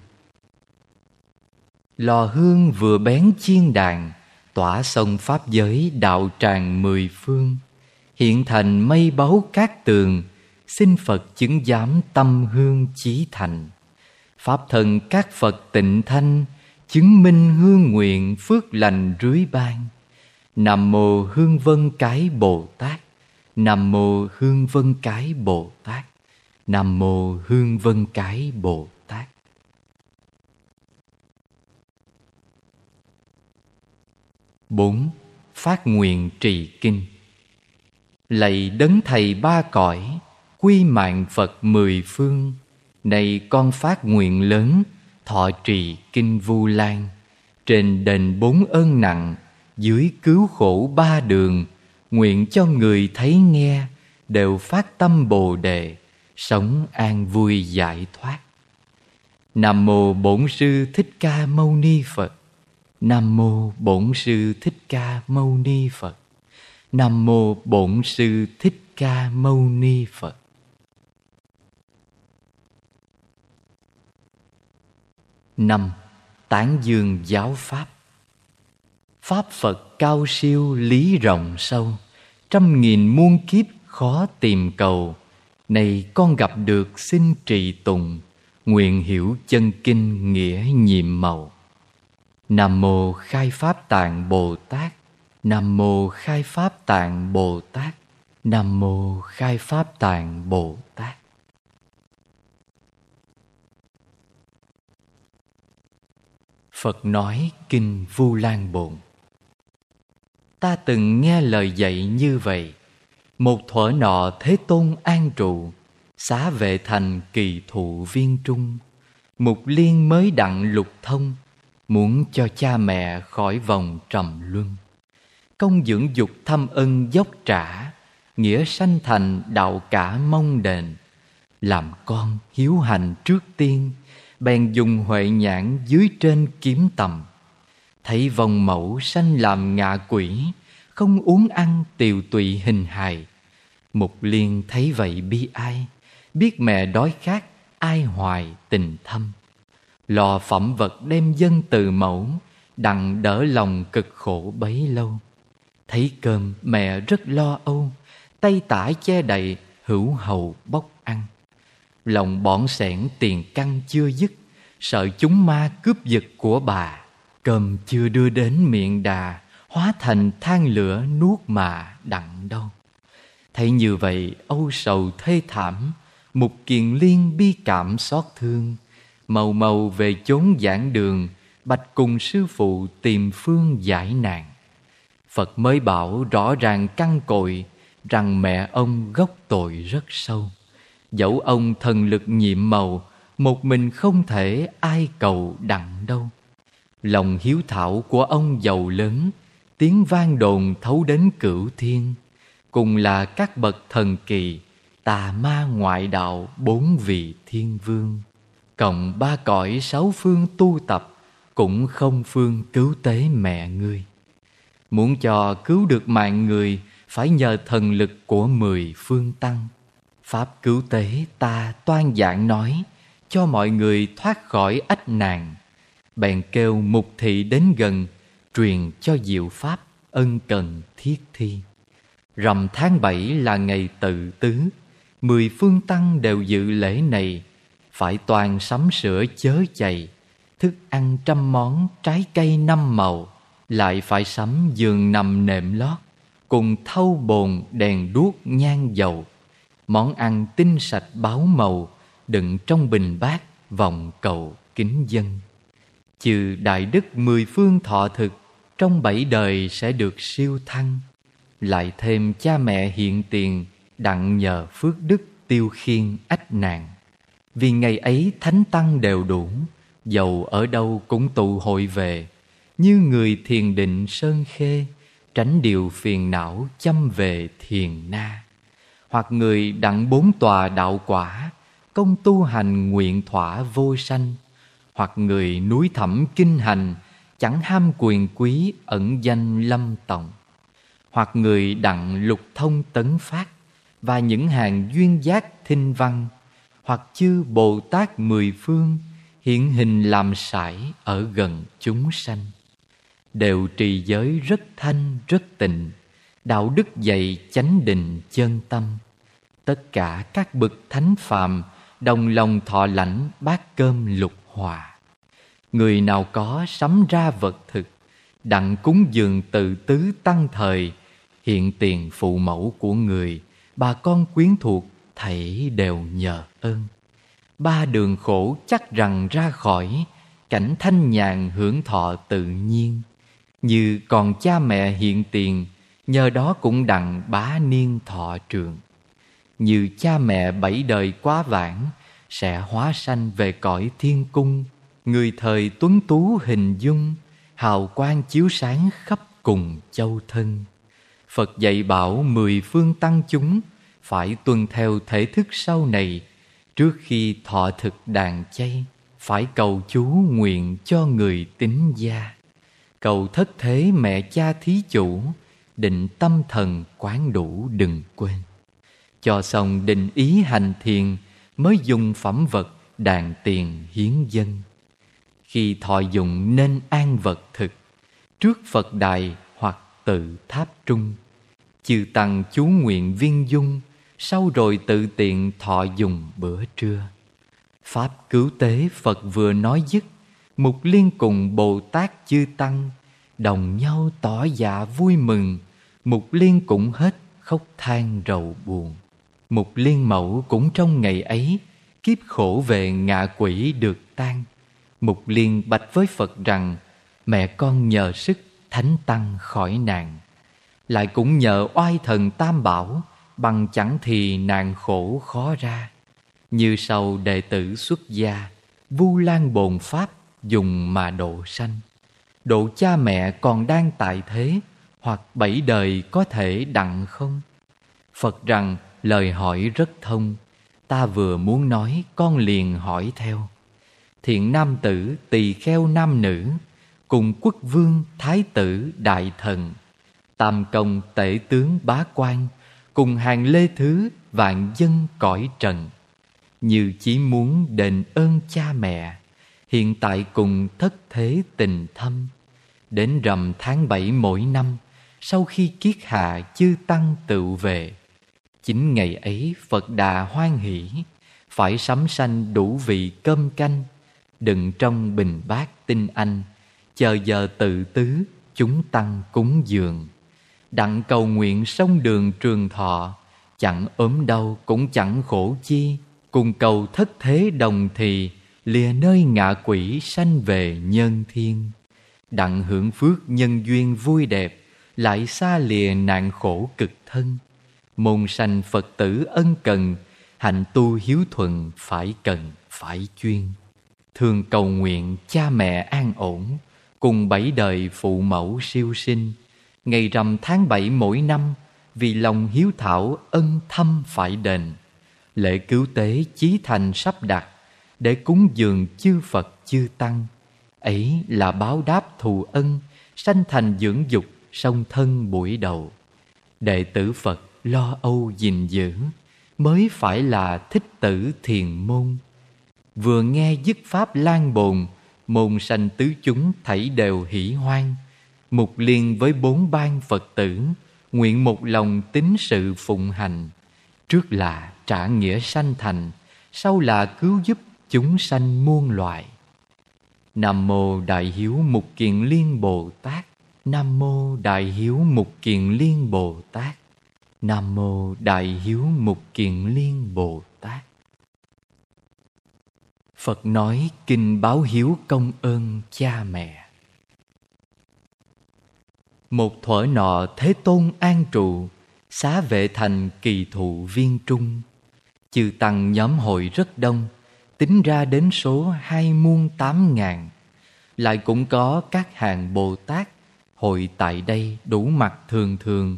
Lò hương vừa bén chiên đàn, tỏa sông pháp giới đạo tràng mười phương. Hiện thành mây báu cát tường, xin phật chứng giám tâm hương chí thành. Pháp thần các phật tịnh thanh, chứng minh hương nguyện phước lành rưới ban nam mô hương vân cái bồ tát. Nam mô hương vân cái bồ tát. Nam mô hương vân cái bồ tát. Bốn, phát nguyện trì kinh. Lạy đấng thầy ba cõi, quy mạng phật mười phương, này con phát nguyện lớn, thọ trì kinh vu lan. Trên đền bốn ơn nặng dưới cứu khổ ba đường, nguyện cho người thấy nghe, đều phát tâm bồ đề, sống an vui giải thoát. Nam mô bổn sư thích ca mâu ni phật. Nam mô bổn sư thích ca mâu ni phật. Nam mô bổn sư thích ca mâu ni phật. Năm, tán dương giáo pháp pháp phật cao siêu lý rộng sâu, trăm nghìn muôn kiếp khó tìm cầu. Này con gặp được xin trì tùng, nguyện hiểu chân kinh nghĩa nhiệm màu. Nam mô khai pháp tạng bồ tát, nam mô khai pháp tạng bồ tát, nam mô khai pháp tạng bồ tát. Phật nói kinh vu lan bồn ta từng nghe lời dạy như vậy. Một thuở nọ thế tôn an trụ, xá vệ thành kỳ thụ viên trung. Mục liên mới đặng lục thông, muốn cho cha mẹ khỏi vòng trầm luân. Công dưỡng dục thâm ân dốc trả, nghĩa sanh thành đạo cả mong đền. Làm con hiếu hành trước tiên, bèn dùng huệ nhãn dưới trên kiếm tầm thấy vòng mẫu sanh làm ngạ quỷ, không uống ăn tiều tụy hình hài. Mục liên thấy vậy bi ai, biết mẹ đói khát, ai hoài tình thâm. Lò phẩm vật đem dân từ mẫu, đặng đỡ lòng cực khổ bấy lâu. Thấy cơm mẹ rất lo âu, tay tả che đầy hữu hầu bốc ăn. Lòng bọn sẻn tiền căn chưa dứt, Sợ chúng ma cướp giật của bà. Cơm chưa đưa đến miệng đà, Hóa thành than lửa nuốt mà đặng đâu. Thấy như vậy, âu sầu thê thảm, Mục kiền liên bi cảm xót thương. Màu màu về chốn giảng đường, Bạch cùng sư phụ tìm phương giải nạn. Phật mới bảo rõ ràng căn cội, Rằng mẹ ông gốc tội rất sâu. Dẫu ông thần lực nhiệm màu, Một mình không thể ai cầu đặng đâu. Lòng hiếu thảo của ông giàu lớn, Tiếng vang đồn thấu đến cửu thiên. Cùng là các bậc thần kỳ, Tà ma ngoại đạo bốn vị thiên vương. Cộng ba cõi sáu phương tu tập, Cũng không phương cứu tế mẹ ngươi. Muốn cho cứu được mạng người, Phải nhờ thần lực của mười phương tăng. Pháp cứu tế ta toan giảng nói, Cho mọi người thoát khỏi ách nạn Bèn kêu mục thị đến gần, Truyền cho diệu pháp ân cần thiết thi. Rằm tháng bảy là ngày tự tứ. Mười phương tăng đều dự lễ này. Phải toàn sắm sửa chớ chày. Thức ăn trăm món, trái cây năm màu. Lại phải sắm giường nằm nệm lót. Cùng thâu bồn, đèn đuốc, nhang dầu. Món ăn tinh sạch báo màu. Đựng trong bình bát, vòng cầu kính dân. Trừ đại đức mười phương thọ thực, Trong bảy đời sẽ được siêu thăng. Lại thêm cha mẹ hiện tiền, Đặng nhờ phước đức tiêu khiên ách nạn. Vì ngày ấy thánh tăng đều đủ, Dầu ở đâu cũng tụ hội về. Như người thiền định sơn khê, Tránh điều phiền não chăm về thiền na. Hoặc người đặng bốn tòa đạo quả, Công tu hành nguyện thỏa vô sanh hoặc người núi thẳm kinh hành, Chẳng ham quyền quý ẩn danh lâm tổng Hoặc người đặng lục thông tấn phát, Và những hàng duyên giác thinh văn. Hoặc chư Bồ Tát mười phương, Hiện hình làm sải ở gần chúng sanh. Đều trì giới rất thanh, rất tịnh, Đạo đức dạy chánh định chân tâm. Tất cả các bậc thánh phàm Đồng lòng thọ lãnh bát cơm lục hòa. Người nào có sắm ra vật thực, Đặng cúng dường tự tứ tăng thời, Hiện tiền phụ mẫu của người, Bà con quyến thuộc thảy đều nhờ ơn. Ba đường khổ chắc rằng ra khỏi, Cảnh thanh nhàn hưởng thọ tự nhiên. Như còn cha mẹ hiện tiền, Nhờ đó cũng đặng bá niên thọ trường. Như cha mẹ bảy đời quá vãng sẽ hóa sanh về cõi thiên cung. Người thời tuấn tú hình dung, Hào quang chiếu sáng khắp cùng châu thân. Phật dạy bảo mười phương tăng chúng Phải tuân theo thể thức sau này. Trước khi thọ thực đàn chay, Phải cầu chú nguyện cho người tính gia. Cầu thất thế mẹ cha thí chủ, Định tâm thần quán đủ đừng quên. Cho xong định ý hành thiền Mới dùng phẩm vật đàn tiền hiến dân. Khi thọ dụng nên an vật thực, Trước Phật đài hoặc tự tháp trung. Chư tăng chú nguyện viên dung, sau rồi tự tiện thọ dùng bữa trưa. Pháp cứu tế Phật vừa nói dứt, Mục liên cùng Bồ Tát chư Tăng Đồng nhau tỏ dạ vui mừng. Mục liên cũng hết khóc than rầu buồn. Mục liên mẫu cũng trong ngày ấy, Kiếp khổ về ngạ quỷ được tan. Mục liên bạch với Phật rằng, Mẹ con nhờ sức thánh tăng khỏi nạn. Lại cũng nhờ oai thần tam bảo, bằng chẳng thì nạn khổ khó ra. Như sau đệ tử xuất gia, vu lan bồn pháp, dùng mà độ sanh. Độ cha mẹ còn đang tại thế, hoặc bảy đời có thể đặng không? Phật rằng lời hỏi rất thông. Ta vừa muốn nói, con liền hỏi theo. Thiện nam tử, tỳ kheo nam nữ, cùng quốc vương, thái tử, đại thần, tam công, tể tướng, bá quan, cùng hàng lê thứ, vạn dân, cõi trần. Như chỉ muốn đền ơn cha mẹ, hiện tại cùng thất thế tình thâm. Đến rằm tháng bảy mỗi năm, sau khi kiết hạ chư tăng tự về chính ngày ấy phật đà hoan hỷ, phải sắm sanh đủ vị cơm canh. Đựng trong bình bát tinh anh, chờ giờ tự tứ chúng tăng cúng dường. Đặng cầu nguyện sông đường trường thọ, chẳng ốm đau cũng chẳng khổ chi. Cùng cầu thất thế đồng thì, lìa nơi ngạ quỷ sanh về nhân thiên. Đặng hưởng phước nhân duyên vui đẹp, lại xa lìa nạn khổ cực thân môn sanh phật tử ân cần, hạnh tu hiếu thuận phải cần, phải chuyên. Thường cầu nguyện cha mẹ an ổn, cùng bảy đời phụ mẫu siêu sinh. Ngày rằm tháng bảy mỗi năm, vì lòng hiếu thảo ân thâm phải đền. Lễ cứu tế chí thành sắp đặt, để cúng dường chư phật chư tăng. Ấy là báo đáp thù ân, sanh thành dưỡng dục, song thân buổi đầu. Đệ tử phật lo âu gìn giữ, mới phải là thích tử thiền môn. Vừa nghe dứt pháp lan bồn, môn sanh tứ chúng thảy đều hỷ hoan. Mục liên với bốn ban phật tử, nguyện một lòng tín sự phụng hành. Trước là trả nghĩa sanh thành, sau là cứu giúp chúng sanh muôn loài. Nam mô đại hiếu mục kiền liên bồ tát. Nam mô đại hiếu mục kiền liên bồ tát nam mô đại hiếu mục kiền liên bồ tát. Phật nói kinh báo hiếu công ơn cha mẹ. Một thuở nọ thế tôn an trụ, xá vệ thành kỳ thụ viên trung. Chư tăng nhóm hội rất đông, tính ra đến số hai muôn tám ngàn. Lại cũng có các hàng bồ tát hội tại đây đủ mặt thường thường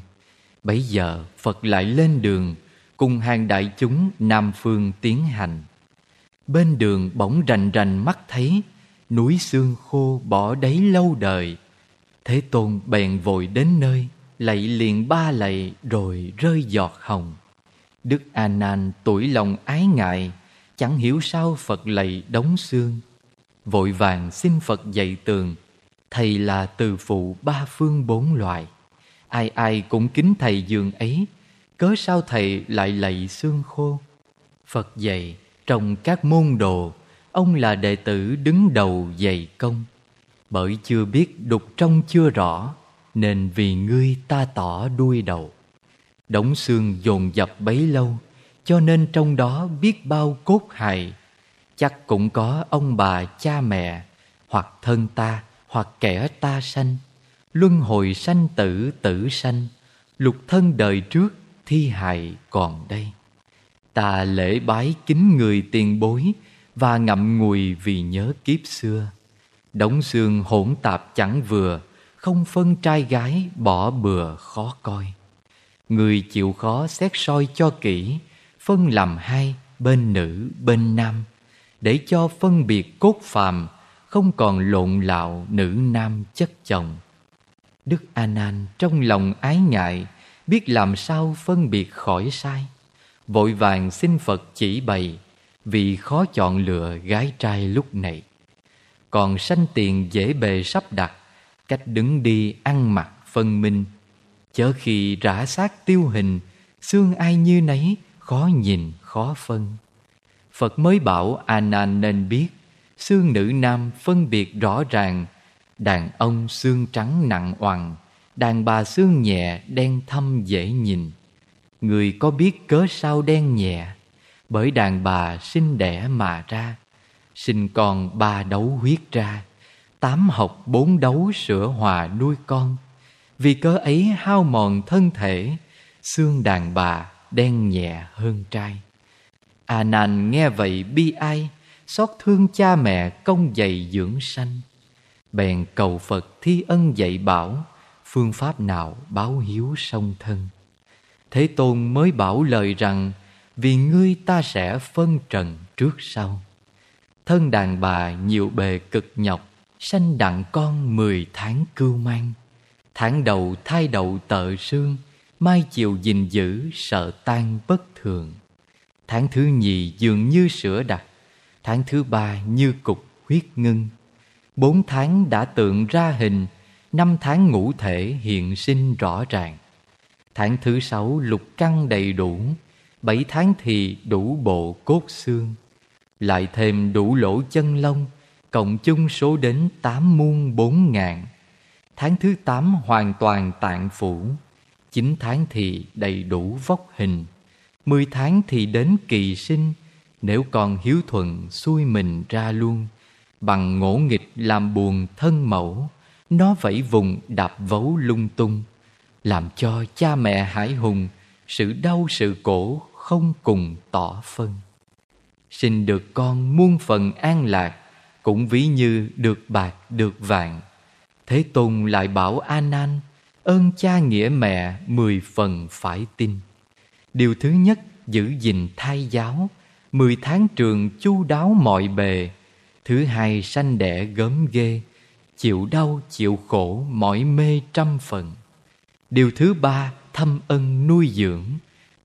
bấy giờ phật lại lên đường, cùng hàng đại chúng nam phương tiến hành. Bên đường bỗng rành rành mắt thấy, núi xương khô bỏ đấy lâu đời. Thế tôn bèn vội đến nơi, lạy liền ba lạy rồi rơi giọt hồng. Đức a nan tuổi lòng ái ngại, chẳng hiểu sao phật lạy đóng xương. Vội vàng xin phật dạy tường, thầy là từ phụ ba phương bốn loại ai ai cũng kính thầy giường ấy, cớ sao thầy lại lạy xương khô? Phật dạy, trong các môn đồ, ông là đệ tử đứng đầu dày công. Bởi chưa biết đục trong chưa rõ, nên vì ngươi ta tỏ đuôi đầu. Đống xương dồn dập bấy lâu, cho nên trong đó biết bao cốt hài. Chắc cũng có ông bà, cha mẹ, hoặc thân ta, hoặc kẻ ta sanh luân hồi sanh tử tử sanh, lục thân đời trước, thi hài còn đây. Ta lễ bái kính người tiền bối và ngậm ngùi vì nhớ kiếp xưa. Đống xương hỗn tạp chẳng vừa, không phân trai gái bỏ bừa khó coi. Người chịu khó xét soi cho kỹ, phân làm hai bên nữ, bên nam, để cho phân biệt cốt phàm, không còn lộn lạo nữ nam chất chồng đức a nan trong lòng ái ngại, biết làm sao phân biệt khỏi sai. Vội vàng xin phật chỉ bày, vì khó chọn lựa gái trai lúc này. Còn sanh tiền dễ bề sắp đặt, cách đứng đi ăn mặc phân minh. Chớ khi rã xác tiêu hình, xương ai như nấy, khó nhìn, khó phân. Phật mới bảo a nan nên biết, xương nữ nam phân biệt rõ ràng đàn ông xương trắng nặng oằn, đàn bà xương nhẹ đen thâm dễ nhìn. Người có biết cớ sao đen nhẹ? Bởi đàn bà sinh đẻ mà ra, sinh con ba đấu huyết ra, tám học bốn đấu sữa hòa nuôi con. Vì cớ ấy hao mòn thân thể, xương đàn bà đen nhẹ hơn trai. A nan nghe vậy bi ai, xót thương cha mẹ công dày dưỡng sanh bèn cầu phật thi ân dạy bảo, phương pháp nào báo hiếu song thân. Thế tôn mới bảo lời rằng, vì ngươi ta sẽ phân trần trước sau. Thân đàn bà nhiều bề cực nhọc, sanh đặng con mười tháng cưu mang. Tháng đầu thai đậu tợ sương mai chiều gìn giữ sợ tan bất thường. Tháng thứ nhì dường như sữa đặc tháng thứ ba như cục huyết ngưng bốn tháng đã tượng ra hình, năm tháng ngũ thể hiện sinh rõ ràng. Tháng thứ sáu lục căn đầy đủ, Bảy tháng thì đủ bộ cốt xương. Lại thêm đủ lỗ chân lông, Cộng chung số đến tám muôn bốn ngàn. Tháng thứ tám hoàn toàn tạng phủ, Chín tháng thì đầy đủ vóc hình. Mười tháng thì đến kỳ sinh, Nếu còn hiếu thuận xuôi mình ra luôn. Bằng ngỗ nghịch làm buồn thân mẫu Nó vẫy vùng đạp vấu lung tung Làm cho cha mẹ hải hùng Sự đau sự cổ không cùng tỏ phân xin được con muôn phần an lạc Cũng ví như được bạc được vàng Thế Tôn lại bảo A Nan ơn cha nghĩa mẹ mười phần phải tin. Điều thứ nhất giữ gìn thai giáo, mười tháng trường chu đáo mọi bề. Thứ hai sanh đẻ gớm ghê, chịu đau chịu khổ mỏi mê trăm phần. Điều thứ ba thâm ân nuôi dưỡng,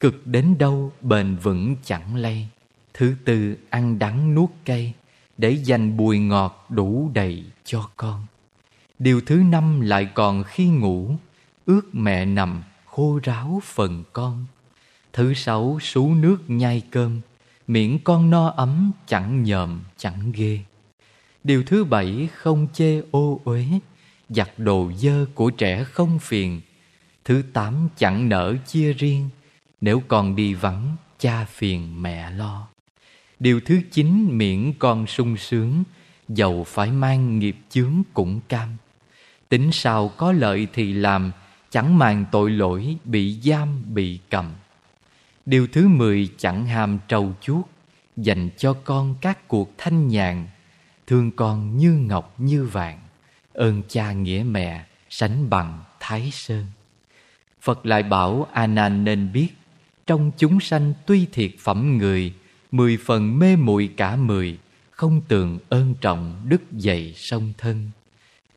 cực đến đâu bền vững chẳng lay. Thứ tư ăn đắng nuốt cay, để dành bùi ngọt đủ đầy cho con. Điều thứ năm lại còn khi ngủ Ước mẹ nằm khô ráo phần con Thứ sáu sú nước nhai cơm Miệng con no ấm chẳng nhòm chẳng ghê Điều thứ bảy, không chê ô uế. Giặt đồ dơ của trẻ không phiền. Thứ tám, chẳng nở chia riêng. Nếu còn đi vắng, cha phiền mẹ lo. Điều thứ chín miệng con sung sướng. Dầu phải mang nghiệp chướng cũng cam. Tính sao có lợi thì làm, Chẳng màng tội lỗi, bị giam, bị cầm. Điều thứ mười, chẳng ham trầu chuốt. Dành cho con các cuộc thanh nhàn. Thương con như ngọc như vàng, Ơn cha nghĩa mẹ sánh bằng Thái Sơn. Phật lại bảo A Nan nên biết, Trong chúng sanh tuy thiệt phẩm người, Mười phần mê muội cả mười, Không tường ơn trọng đức dày sông thân.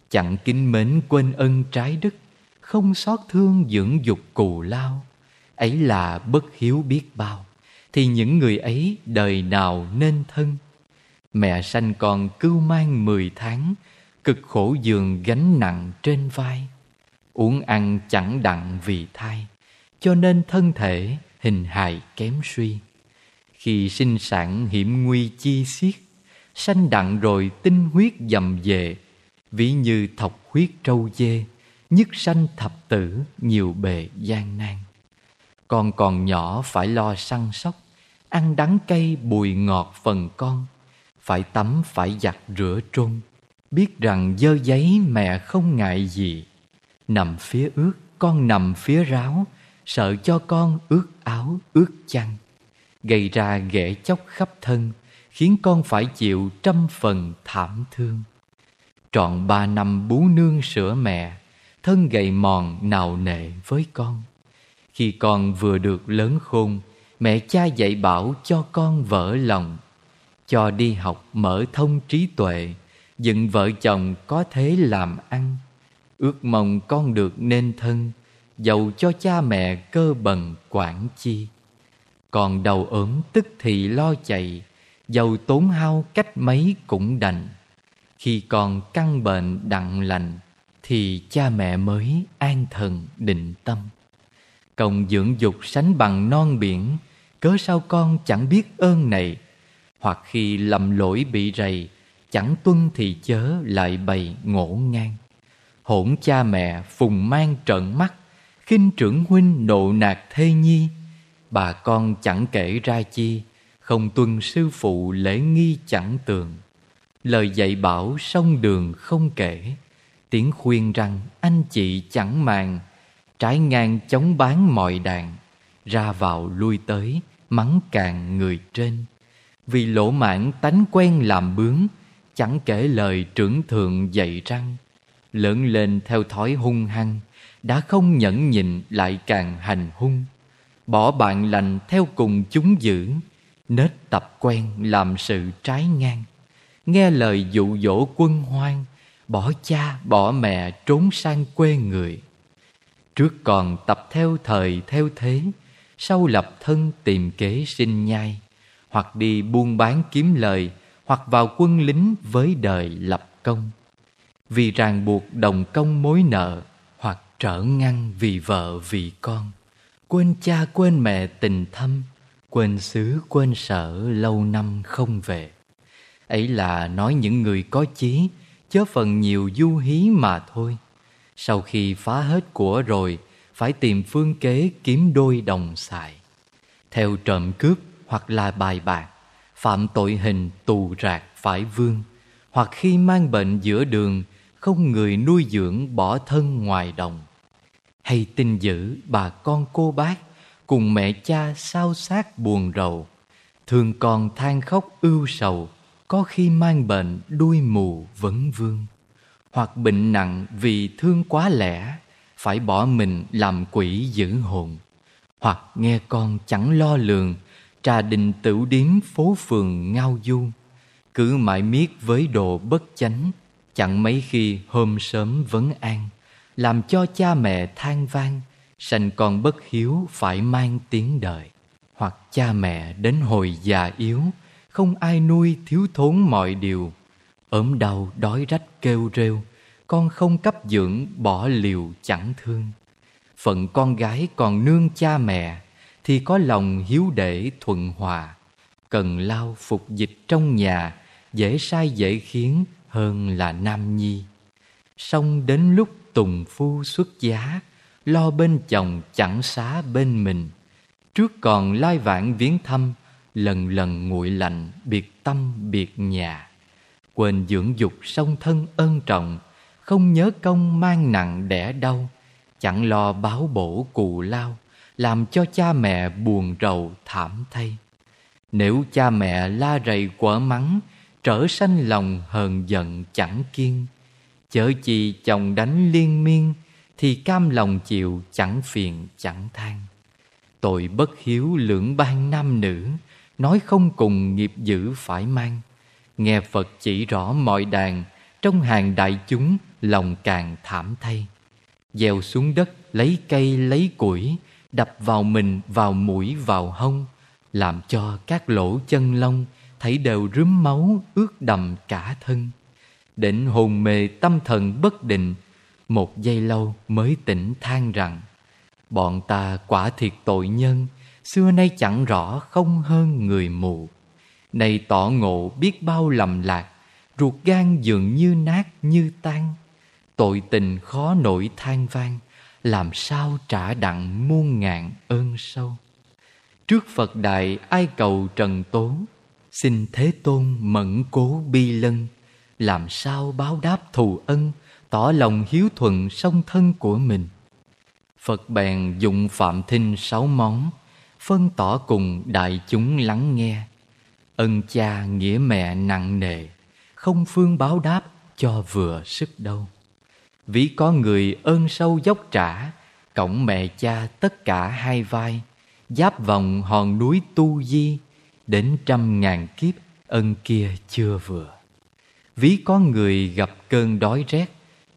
Chẳng kính mến quên ân trái đức, không xót thương dưỡng dục cù lao. Ấy là bất hiếu biết bao, thì những người ấy đời nào nên thân? Mẹ sanh con cưu mang mười tháng, cực khổ giường gánh nặng trên vai. Uống ăn chẳng đặng vì thai, cho nên thân thể hình hài kém suy. Khi sinh sản hiểm nguy chi xiết, sanh đặng rồi tinh huyết dầm về ví như thọc huyết trâu dê, nhất sanh thập tử nhiều bề gian nan. Con còn nhỏ phải lo săn sóc, ăn đắng cay bùi ngọt phần con phải tắm, phải giặt rửa trôn. Biết rằng dơ giấy mẹ không ngại gì. Nằm phía ướt, con nằm phía ráo. Sợ cho con ướt áo, ướt chăn. Gây ra ghẻ chóc khắp thân, khiến con phải chịu trăm phần thảm thương. Trọn ba năm bú nương sữa mẹ, thân gầy mòn nào nệ với con. Khi con vừa được lớn khôn, mẹ cha dạy bảo cho con vỡ lòng cho đi học mở thông trí tuệ, dựng vợ chồng có thế làm ăn. Ước mong con được nên thân dầu cho cha mẹ cơ bần quản chi. Còn đầu ốm tức thì lo chạy dầu tốn hao cách mấy cũng đành. Khi còn căn bệnh đặng lành, thì cha mẹ mới an thần định tâm. Công dưỡng dục sánh bằng non biển, cớ sao con chẳng biết ơn này? Hoặc khi lầm lỗi bị rầy, chẳng tuân thì chớ lại bày ngổ ngang. Hỗn cha mẹ phùng mang trợn mắt, khinh trưởng huynh nộ nạt thê nhi. Bà con chẳng kể ra chi, không tuân sư phụ lễ nghi chẳng tường. Lời dạy bảo sông đường không kể, tiếng khuyên rằng anh chị chẳng màng. Trái ngang chống bán mọi đàn, ra vào lui tới, mắng càng người trên vì lỗ mãn tánh quen làm bướng, chẳng kể lời trưởng thượng dạy răng. Lớn lên theo thói hung hăng, đã không nhẫn nhịn lại càng hành hung. Bỏ bạn lành theo cùng chúng dữ nết tập quen làm sự trái ngang. Nghe lời dụ dỗ quân hoang, bỏ cha, bỏ mẹ trốn sang quê người. Trước còn tập theo thời theo thế, sau lập thân tìm kế sinh nhai hoặc đi buôn bán kiếm lời, hoặc vào quân lính với đời lập công. Vì ràng buộc đồng công mối nợ, hoặc trở ngăn vì vợ vì con. Quên cha, quên mẹ tình thâm, quên xứ, quên sở lâu năm không về. Ấy là nói những người có chí, chớ phần nhiều du hí mà thôi. Sau khi phá hết của rồi, phải tìm phương kế kiếm đôi đồng xài. Theo trộm cướp hoặc là bài bạc, phạm tội hình tù rạc phải vương, hoặc khi mang bệnh giữa đường, không người nuôi dưỡng bỏ thân ngoài đồng. Hay tin dữ bà con cô bác cùng mẹ cha sao xác buồn rầu, thường còn than khóc ưu sầu, có khi mang bệnh đuôi mù vấn vương. Hoặc bệnh nặng vì thương quá lẻ, phải bỏ mình làm quỷ giữ hồn. Hoặc nghe con chẳng lo lường trà đình tửu điếm phố phường ngao du. Cứ mãi miết với đồ bất chánh, chẳng mấy khi hôm sớm vấn an. Làm cho cha mẹ than vang, sanh con bất hiếu phải mang tiếng đời. Hoặc cha mẹ đến hồi già yếu, không ai nuôi thiếu thốn mọi điều. Ốm đau đói rách kêu rêu, con không cấp dưỡng bỏ liều chẳng thương. Phận con gái còn nương cha mẹ thì có lòng hiếu để thuận hòa. Cần lao phục dịch trong nhà, dễ sai dễ khiến hơn là nam nhi. Song đến lúc tùng phu xuất giá, lo bên chồng chẳng xá bên mình. Trước còn lai vãng viếng thăm, lần lần nguội lạnh biệt tâm biệt nhà. Quên dưỡng dục song thân ân trọng, không nhớ công mang nặng đẻ đau, chẳng lo báo bổ cù lao làm cho cha mẹ buồn rầu, thảm thay. Nếu cha mẹ la rầy quở mắng, trở sanh lòng hờn giận chẳng kiên chớ chi chồng đánh liên miên, thì cam lòng chịu chẳng phiền chẳng than. Tội bất hiếu lưỡng ban nam nữ, nói không cùng nghiệp dữ phải mang. Nghe phật chỉ rõ mọi đàn, trong hàng đại chúng lòng càng thảm thay. Gieo xuống đất lấy cây lấy củi đập vào mình, vào mũi, vào hông, làm cho các lỗ chân lông thấy đều rướm máu ướt đầm cả thân. Định hồn mê tâm thần bất định, một giây lâu mới tỉnh than rằng, bọn ta quả thiệt tội nhân, xưa nay chẳng rõ không hơn người mù. Nay tỏ ngộ biết bao lầm lạc, ruột gan dường như nát như tan. Tội tình khó nổi than vang làm sao trả đặng muôn ngàn ơn sâu? Trước phật đại ai cầu trần tố? Xin thế tôn mẫn cố bi lân. Làm sao báo đáp thù ân, tỏ lòng hiếu thuận song thân của mình? Phật bèn dụng phạm thinh sáu món, phân tỏ cùng đại chúng lắng nghe. Ân cha nghĩa mẹ nặng nề, không phương báo đáp cho vừa sức đâu ví có người ơn sâu dốc trả cổng mẹ cha tất cả hai vai. Giáp vòng hòn núi tu di, đến trăm ngàn kiếp ân kia chưa vừa. Ví có người gặp cơn đói rét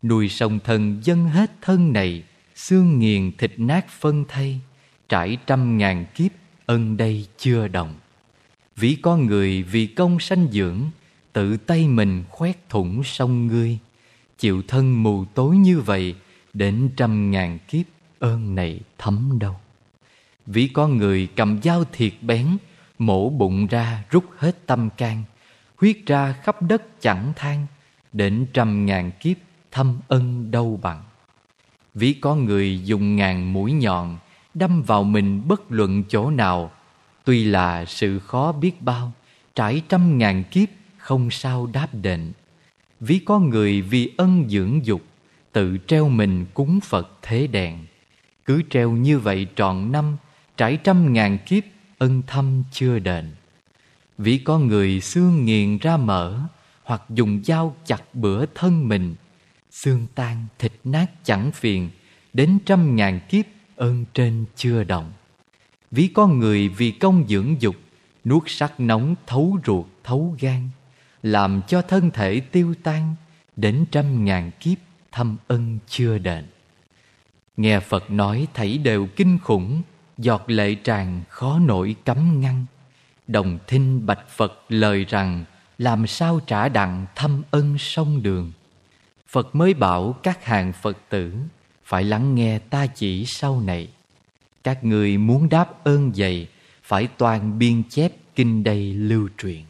nuôi sông thân dân hết thân này, xương nghiền thịt nát phân thay, trải trăm ngàn kiếp ân đây chưa đồng. Ví có người vì công sanh dưỡng, tự tay mình khoét thủng sông ngươi chịu thân mù tối như vậy, đến trăm ngàn kiếp ơn này thấm đâu. Vĩ có người cầm dao thiệt bén, mổ bụng ra rút hết tâm can, huyết ra khắp đất chẳng than, đến trăm ngàn kiếp thâm ân đâu bằng. Vĩ có người dùng ngàn mũi nhọn, đâm vào mình bất luận chỗ nào, tuy là sự khó biết bao, trải trăm ngàn kiếp không sao đáp đền ví có người vì ân dưỡng dục, tự treo mình cúng phật thế đèn cứ treo như vậy trọn năm, trải trăm ngàn kiếp, ân thâm chưa đền. Vì có người xương nghiền ra mỡ, hoặc dùng dao chặt bữa thân mình, xương tan thịt nát chẳng phiền, đến trăm ngàn kiếp, ơn trên chưa đồng vì có người vì công dưỡng dục, nuốt sắc nóng thấu ruột thấu gan làm cho thân thể tiêu tan đến trăm ngàn kiếp thâm ân chưa đền. Nghe phật nói thảy đều kinh khủng, giọt lệ tràn khó nổi cấm ngăn. Đồng thinh bạch phật lời rằng, làm sao trả đặng thâm ân sông đường? Phật mới bảo các hàng phật tử, phải lắng nghe ta chỉ sau này. Các người muốn đáp ơn dày, phải toàn biên chép kinh đây lưu truyền.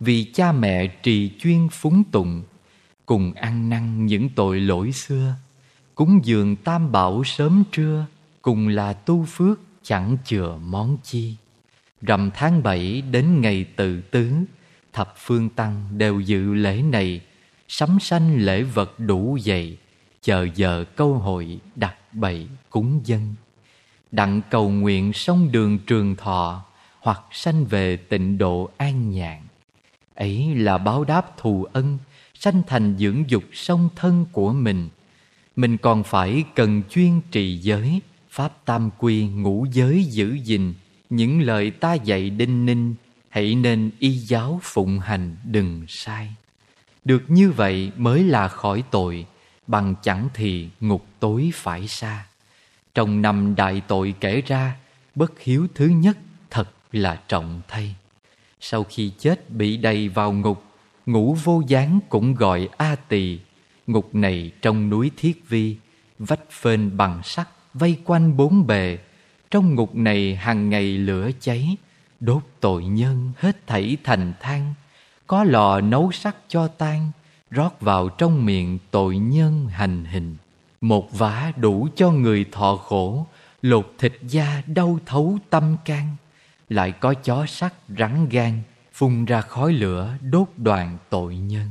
Vì cha mẹ trì chuyên phúng tụng, cùng ăn năn những tội lỗi xưa, cúng dường tam bảo sớm trưa, cùng là tu phước chẳng chừa món chi. Rằm tháng bảy đến ngày tự tứ, thập phương tăng đều dự lễ này, sắm sanh lễ vật đủ dày, chờ giờ câu hội đặt bày cúng dân. Đặng cầu nguyện sông đường trường thọ, hoặc sanh về tịnh độ an nhàn. Ấy là báo đáp thù ân, sanh thành dưỡng dục song thân của mình. Mình còn phải cần chuyên trì giới, pháp tam quy ngũ giới giữ gìn, những lời ta dạy đinh ninh, hãy nên y giáo phụng hành đừng sai. Được như vậy mới là khỏi tội, bằng chẳng thì ngục tối phải xa. Trong năm đại tội kể ra, bất hiếu thứ nhất thật là trọng thay. Sau khi chết bị đầy vào ngục, ngũ vô gián cũng gọi A Tỳ. Ngục này trong núi Thiết Vi, vách phên bằng sắt vây quanh bốn bề. Trong ngục này hàng ngày lửa cháy, đốt tội nhân hết thảy thành than. Có lò nấu sắt cho tan, rót vào trong miệng tội nhân hành hình. Một vả đủ cho người thọ khổ, lột thịt da đau thấu tâm can. Lại có chó sắt rắn gan, phun ra khói lửa đốt đoàn tội nhân.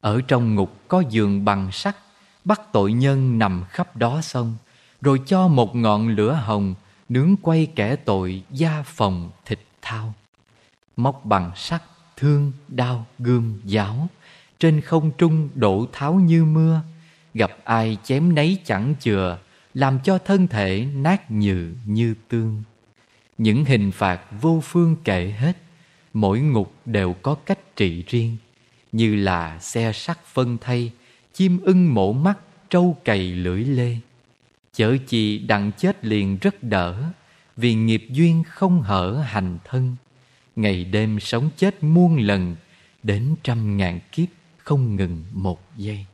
Ở trong ngục có giường bằng sắt, bắt tội nhân nằm khắp đó xong, rồi cho một ngọn lửa hồng nướng quay kẻ tội da phòng thịt thao. Móc bằng sắt, thương, đau gươm, giáo, trên không trung đổ tháo như mưa, gặp ai chém nấy chẳng chừa, làm cho thân thể nát nhừ như tương. Những hình phạt vô phương kể hết, mỗi ngục đều có cách trị riêng, như là xe sắt phân thay, chim ưng mổ mắt, trâu cày lưỡi lê. Chở chị đặng chết liền rất đỡ, vì nghiệp duyên không hở hành thân. Ngày đêm sống chết muôn lần, đến trăm ngàn kiếp không ngừng một giây.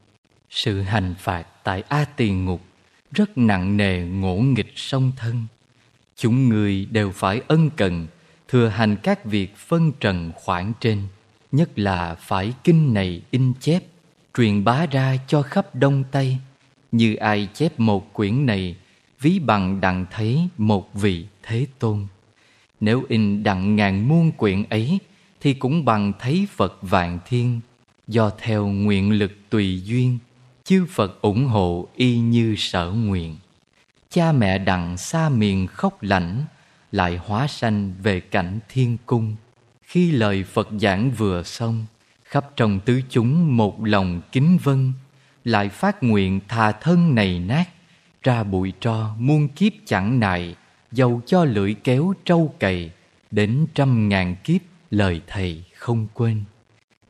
Sự hành phạt tại A Tỳ Ngục rất nặng nề ngỗ nghịch song thân. Chúng người đều phải ân cần, thừa hành các việc phân trần khoản trên, nhất là phải kinh này in chép, truyền bá ra cho khắp Đông Tây. Như ai chép một quyển này, ví bằng đặng thấy một vị thế tôn. Nếu in đặng ngàn muôn quyển ấy, thì cũng bằng thấy Phật vạn thiên, do theo nguyện lực tùy duyên, chư Phật ủng hộ y như sở nguyện. Cha mẹ đặng xa miền khóc lạnh, lại hóa sanh về cảnh thiên cung. Khi lời Phật giảng vừa xong, khắp trong tứ chúng một lòng kính vân, lại phát nguyện thà thân này nát, ra bụi tro muôn kiếp chẳng nại, dầu cho lưỡi kéo trâu cày, đến trăm ngàn kiếp lời thầy không quên.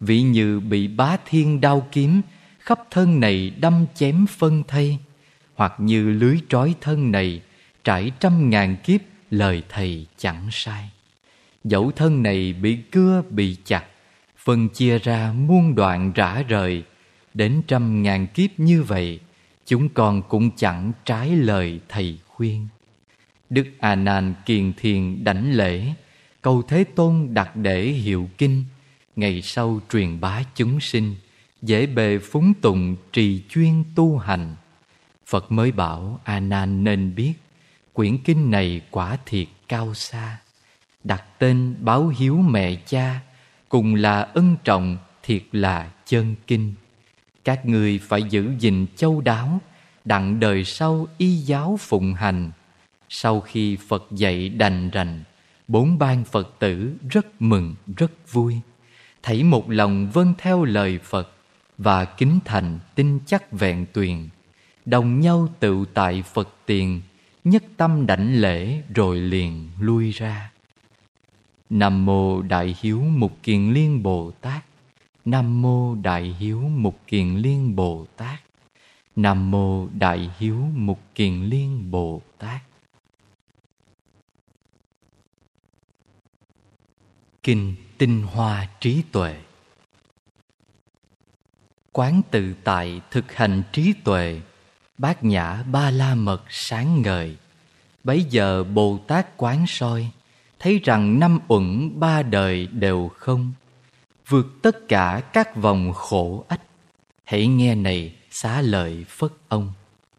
Vị như bị bá thiên đao kiếm, khắp thân này đâm chém phân thây hoặc như lưới trói thân này, trải trăm ngàn kiếp lời thầy chẳng sai. Dẫu thân này bị cưa bị chặt, phân chia ra muôn đoạn rã rời, đến trăm ngàn kiếp như vậy, chúng con cũng chẳng trái lời thầy khuyên. Đức A Nan kiền thiền đảnh lễ, cầu Thế Tôn đặt để hiệu kinh, ngày sau truyền bá chúng sinh, dễ bề phúng tùng trì chuyên tu hành. Phật mới bảo A Nan nên biết, quyển kinh này quả thiệt cao xa. Đặt tên báo hiếu mẹ cha, cùng là ân trọng, thiệt là chân kinh. Các người phải giữ gìn châu đáo, đặng đời sau y giáo phụng hành. Sau khi phật dạy đành rành, bốn ban phật tử rất mừng, rất vui. Thảy một lòng vâng theo lời phật và kính thành tin chắc vẹn tuyền đồng nhau tự tại phật tiền, nhất tâm đảnh lễ rồi liền lui ra. Nam mô đại hiếu mục kiền liên bồ tát. Nam mô đại hiếu mục kiền liên bồ tát. Nam mô đại hiếu mục kiền liên bồ tát. Kinh tinh hoa trí tuệ. Quán tự tại thực hành trí tuệ bát nhã ba la mật sáng ngời. Bấy giờ bồ tát quán soi, thấy rằng năm uẩn ba đời đều không, vượt tất cả các vòng khổ ách. Hãy nghe này, xá lợi phất ông.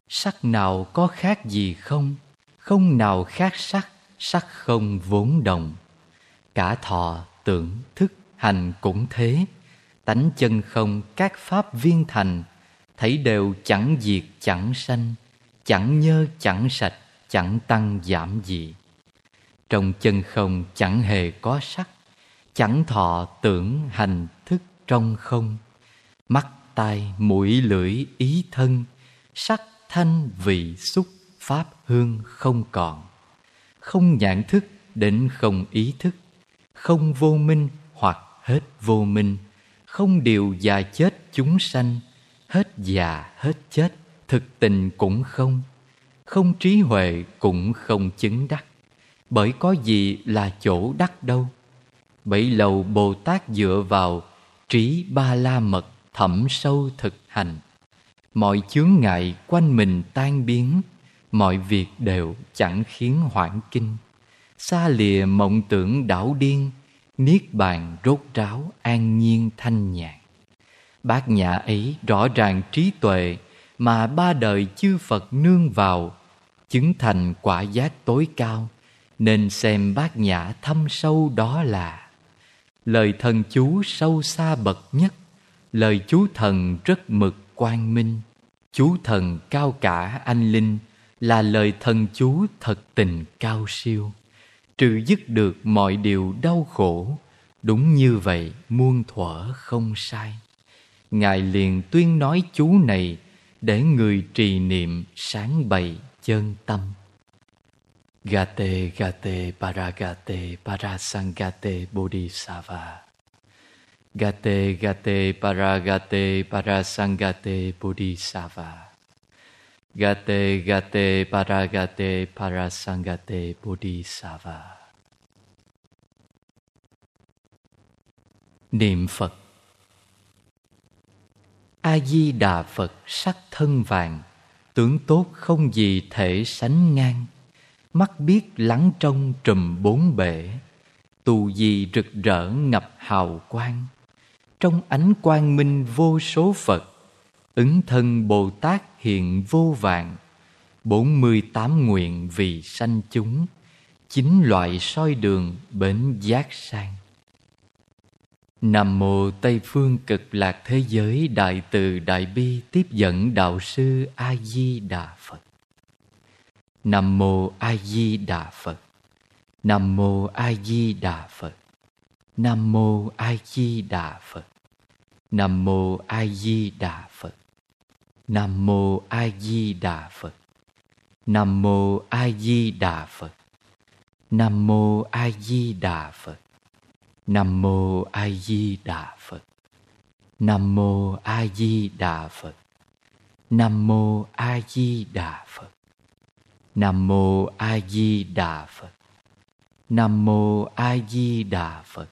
Sắc nào có khác gì không? Không nào khác sắc sắc không vốn đồng. Cả thọ tưởng thức hành cũng thế, tánh chân không các pháp viên thành thấy đều chẳng diệt, chẳng sanh, chẳng nhơ, chẳng sạch, chẳng tăng, giảm gì trong chân không chẳng hề có sắc, chẳng thọ tưởng hành thức trong không. Mắt, tai, mũi, lưỡi, ý thân, sắc, thanh, vị, xúc, pháp, hương không còn. Không nhãn thức đến không ý thức, không vô minh hoặc hết vô minh. Không điều già chết chúng sanh hết già, hết chết, thực tình cũng không không trí huệ cũng không chứng đắc. Bởi có gì là chỗ đắc đâu? Bấy lâu bồ tát dựa vào trí ba la mật thẩm sâu thực hành. Mọi chướng ngại quanh mình tan biến, mọi việc đều chẳng khiến hoảng kinh. Xa lìa mộng tưởng đảo điên, niết bàn rốt ráo an nhiên thanh nhàn bát nhã ấy rõ ràng trí tuệ mà ba đời chư phật nương vào, chứng thành quả giác tối cao, nên xem bát nhã thâm sâu đó là lời thần chú sâu xa bậc nhất, lời chú thần rất mực quang minh, chú thần cao cả anh linh là lời thần chú thật tình cao siêu, trừ dứt được mọi điều đau khổ, đúng như vậy muôn thuở không sai ngài liền tuyên nói chú này để người trì niệm sáng bày chân tâm. Gate Gate, Paragate, Parasangate, Bodhisattva. Gate Gate, Paragate, Parasangate, Bodhisattva. Gate Gate, Paragate, Parasangate, Bodhisattva. Niệm Phật A-di-đà Phật sắc thân vàng Tướng tốt không gì thể sánh ngang. Mắt biết lắng trong trùm bốn bể, tù gì rực rỡ ngập hào quang. Trong ánh quang minh vô số Phật, Ứng thân Bồ Tát hiện vô vàng. Bốn mươi tám nguyện vì sanh chúng, Chín loại soi đường bến giác sang. Nam mô Tây phương cực lạc thế giới, đại từ đại bi, tiếp dẫn đạo sư A Di Đà Phật. Nam mô A Di Đà Phật. Nam mô A Di Đà Phật. Nam mô A Di Đà Phật. Nam mô A Di Đà Phật. Nam mô A Di Đà Phật. Nam mô A Di Đà Phật. Nam mô A Di Đà Phật. Nam mô A Di Đà Phật. Nam mô A Di Đà Phật. Nam mô A Di Đà Phật. Nam mô A Di Đà Phật. Nam mô A Di Đà Phật.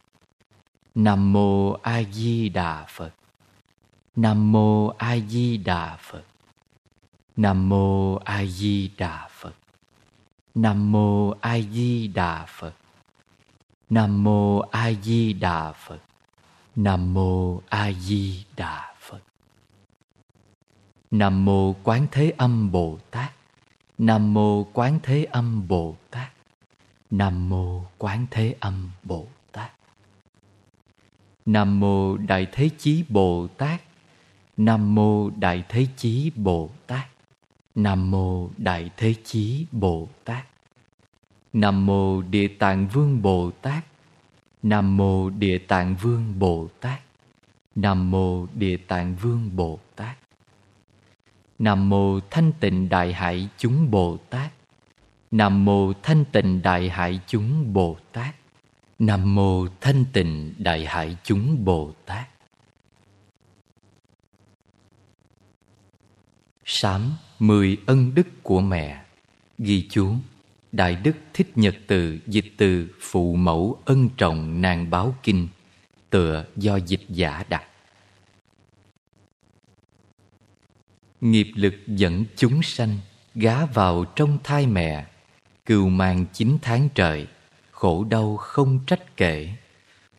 Nam mô A Di Đà Phật. Nam mô A Di Đà Phật. Nam mô A Di Đà Phật. Nam mô A Di Đà Phật. Nam mô A Di Đà Phật. Nam mô A Di Đà Phật. Nam mô Quán Thế Âm Bồ Tát. Nam mô Quán Thế Âm Bồ Tát. Nam mô Quán Thế Âm Bồ Tát. Nam mô Đại Thế Chí Bồ Tát. Nam mô Đại Thế Chí Bồ Tát. Nam mô Đại Thế Chí Bồ Tát. Nam mô Địa Tạng Vương Bồ Tát. Nam mô Địa Tạng Vương Bồ Tát. Nam mô Địa Tạng Vương Bồ Tát. Nam mô Thanh Tịnh Đại Hải chúng Bồ Tát. Nam mô Thanh Tịnh Đại Hải chúng Bồ Tát. Nam mô Thanh Tịnh Đại Hải chúng Bồ Tát. Sám mười ân đức của mẹ Ghi chú Đại Đức Thích Nhật Từ dịch từ Phụ Mẫu Ân Trọng Nàng Báo Kinh, Tựa do dịch giả đặt. Nghiệp lực dẫn chúng sanh, Gá vào trong thai mẹ, Cừu mang chín tháng trời, khổ đau không trách kể.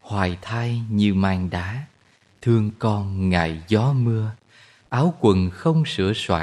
Hoài thai như mang đá, thương con ngại gió mưa, áo quần không sửa soạn.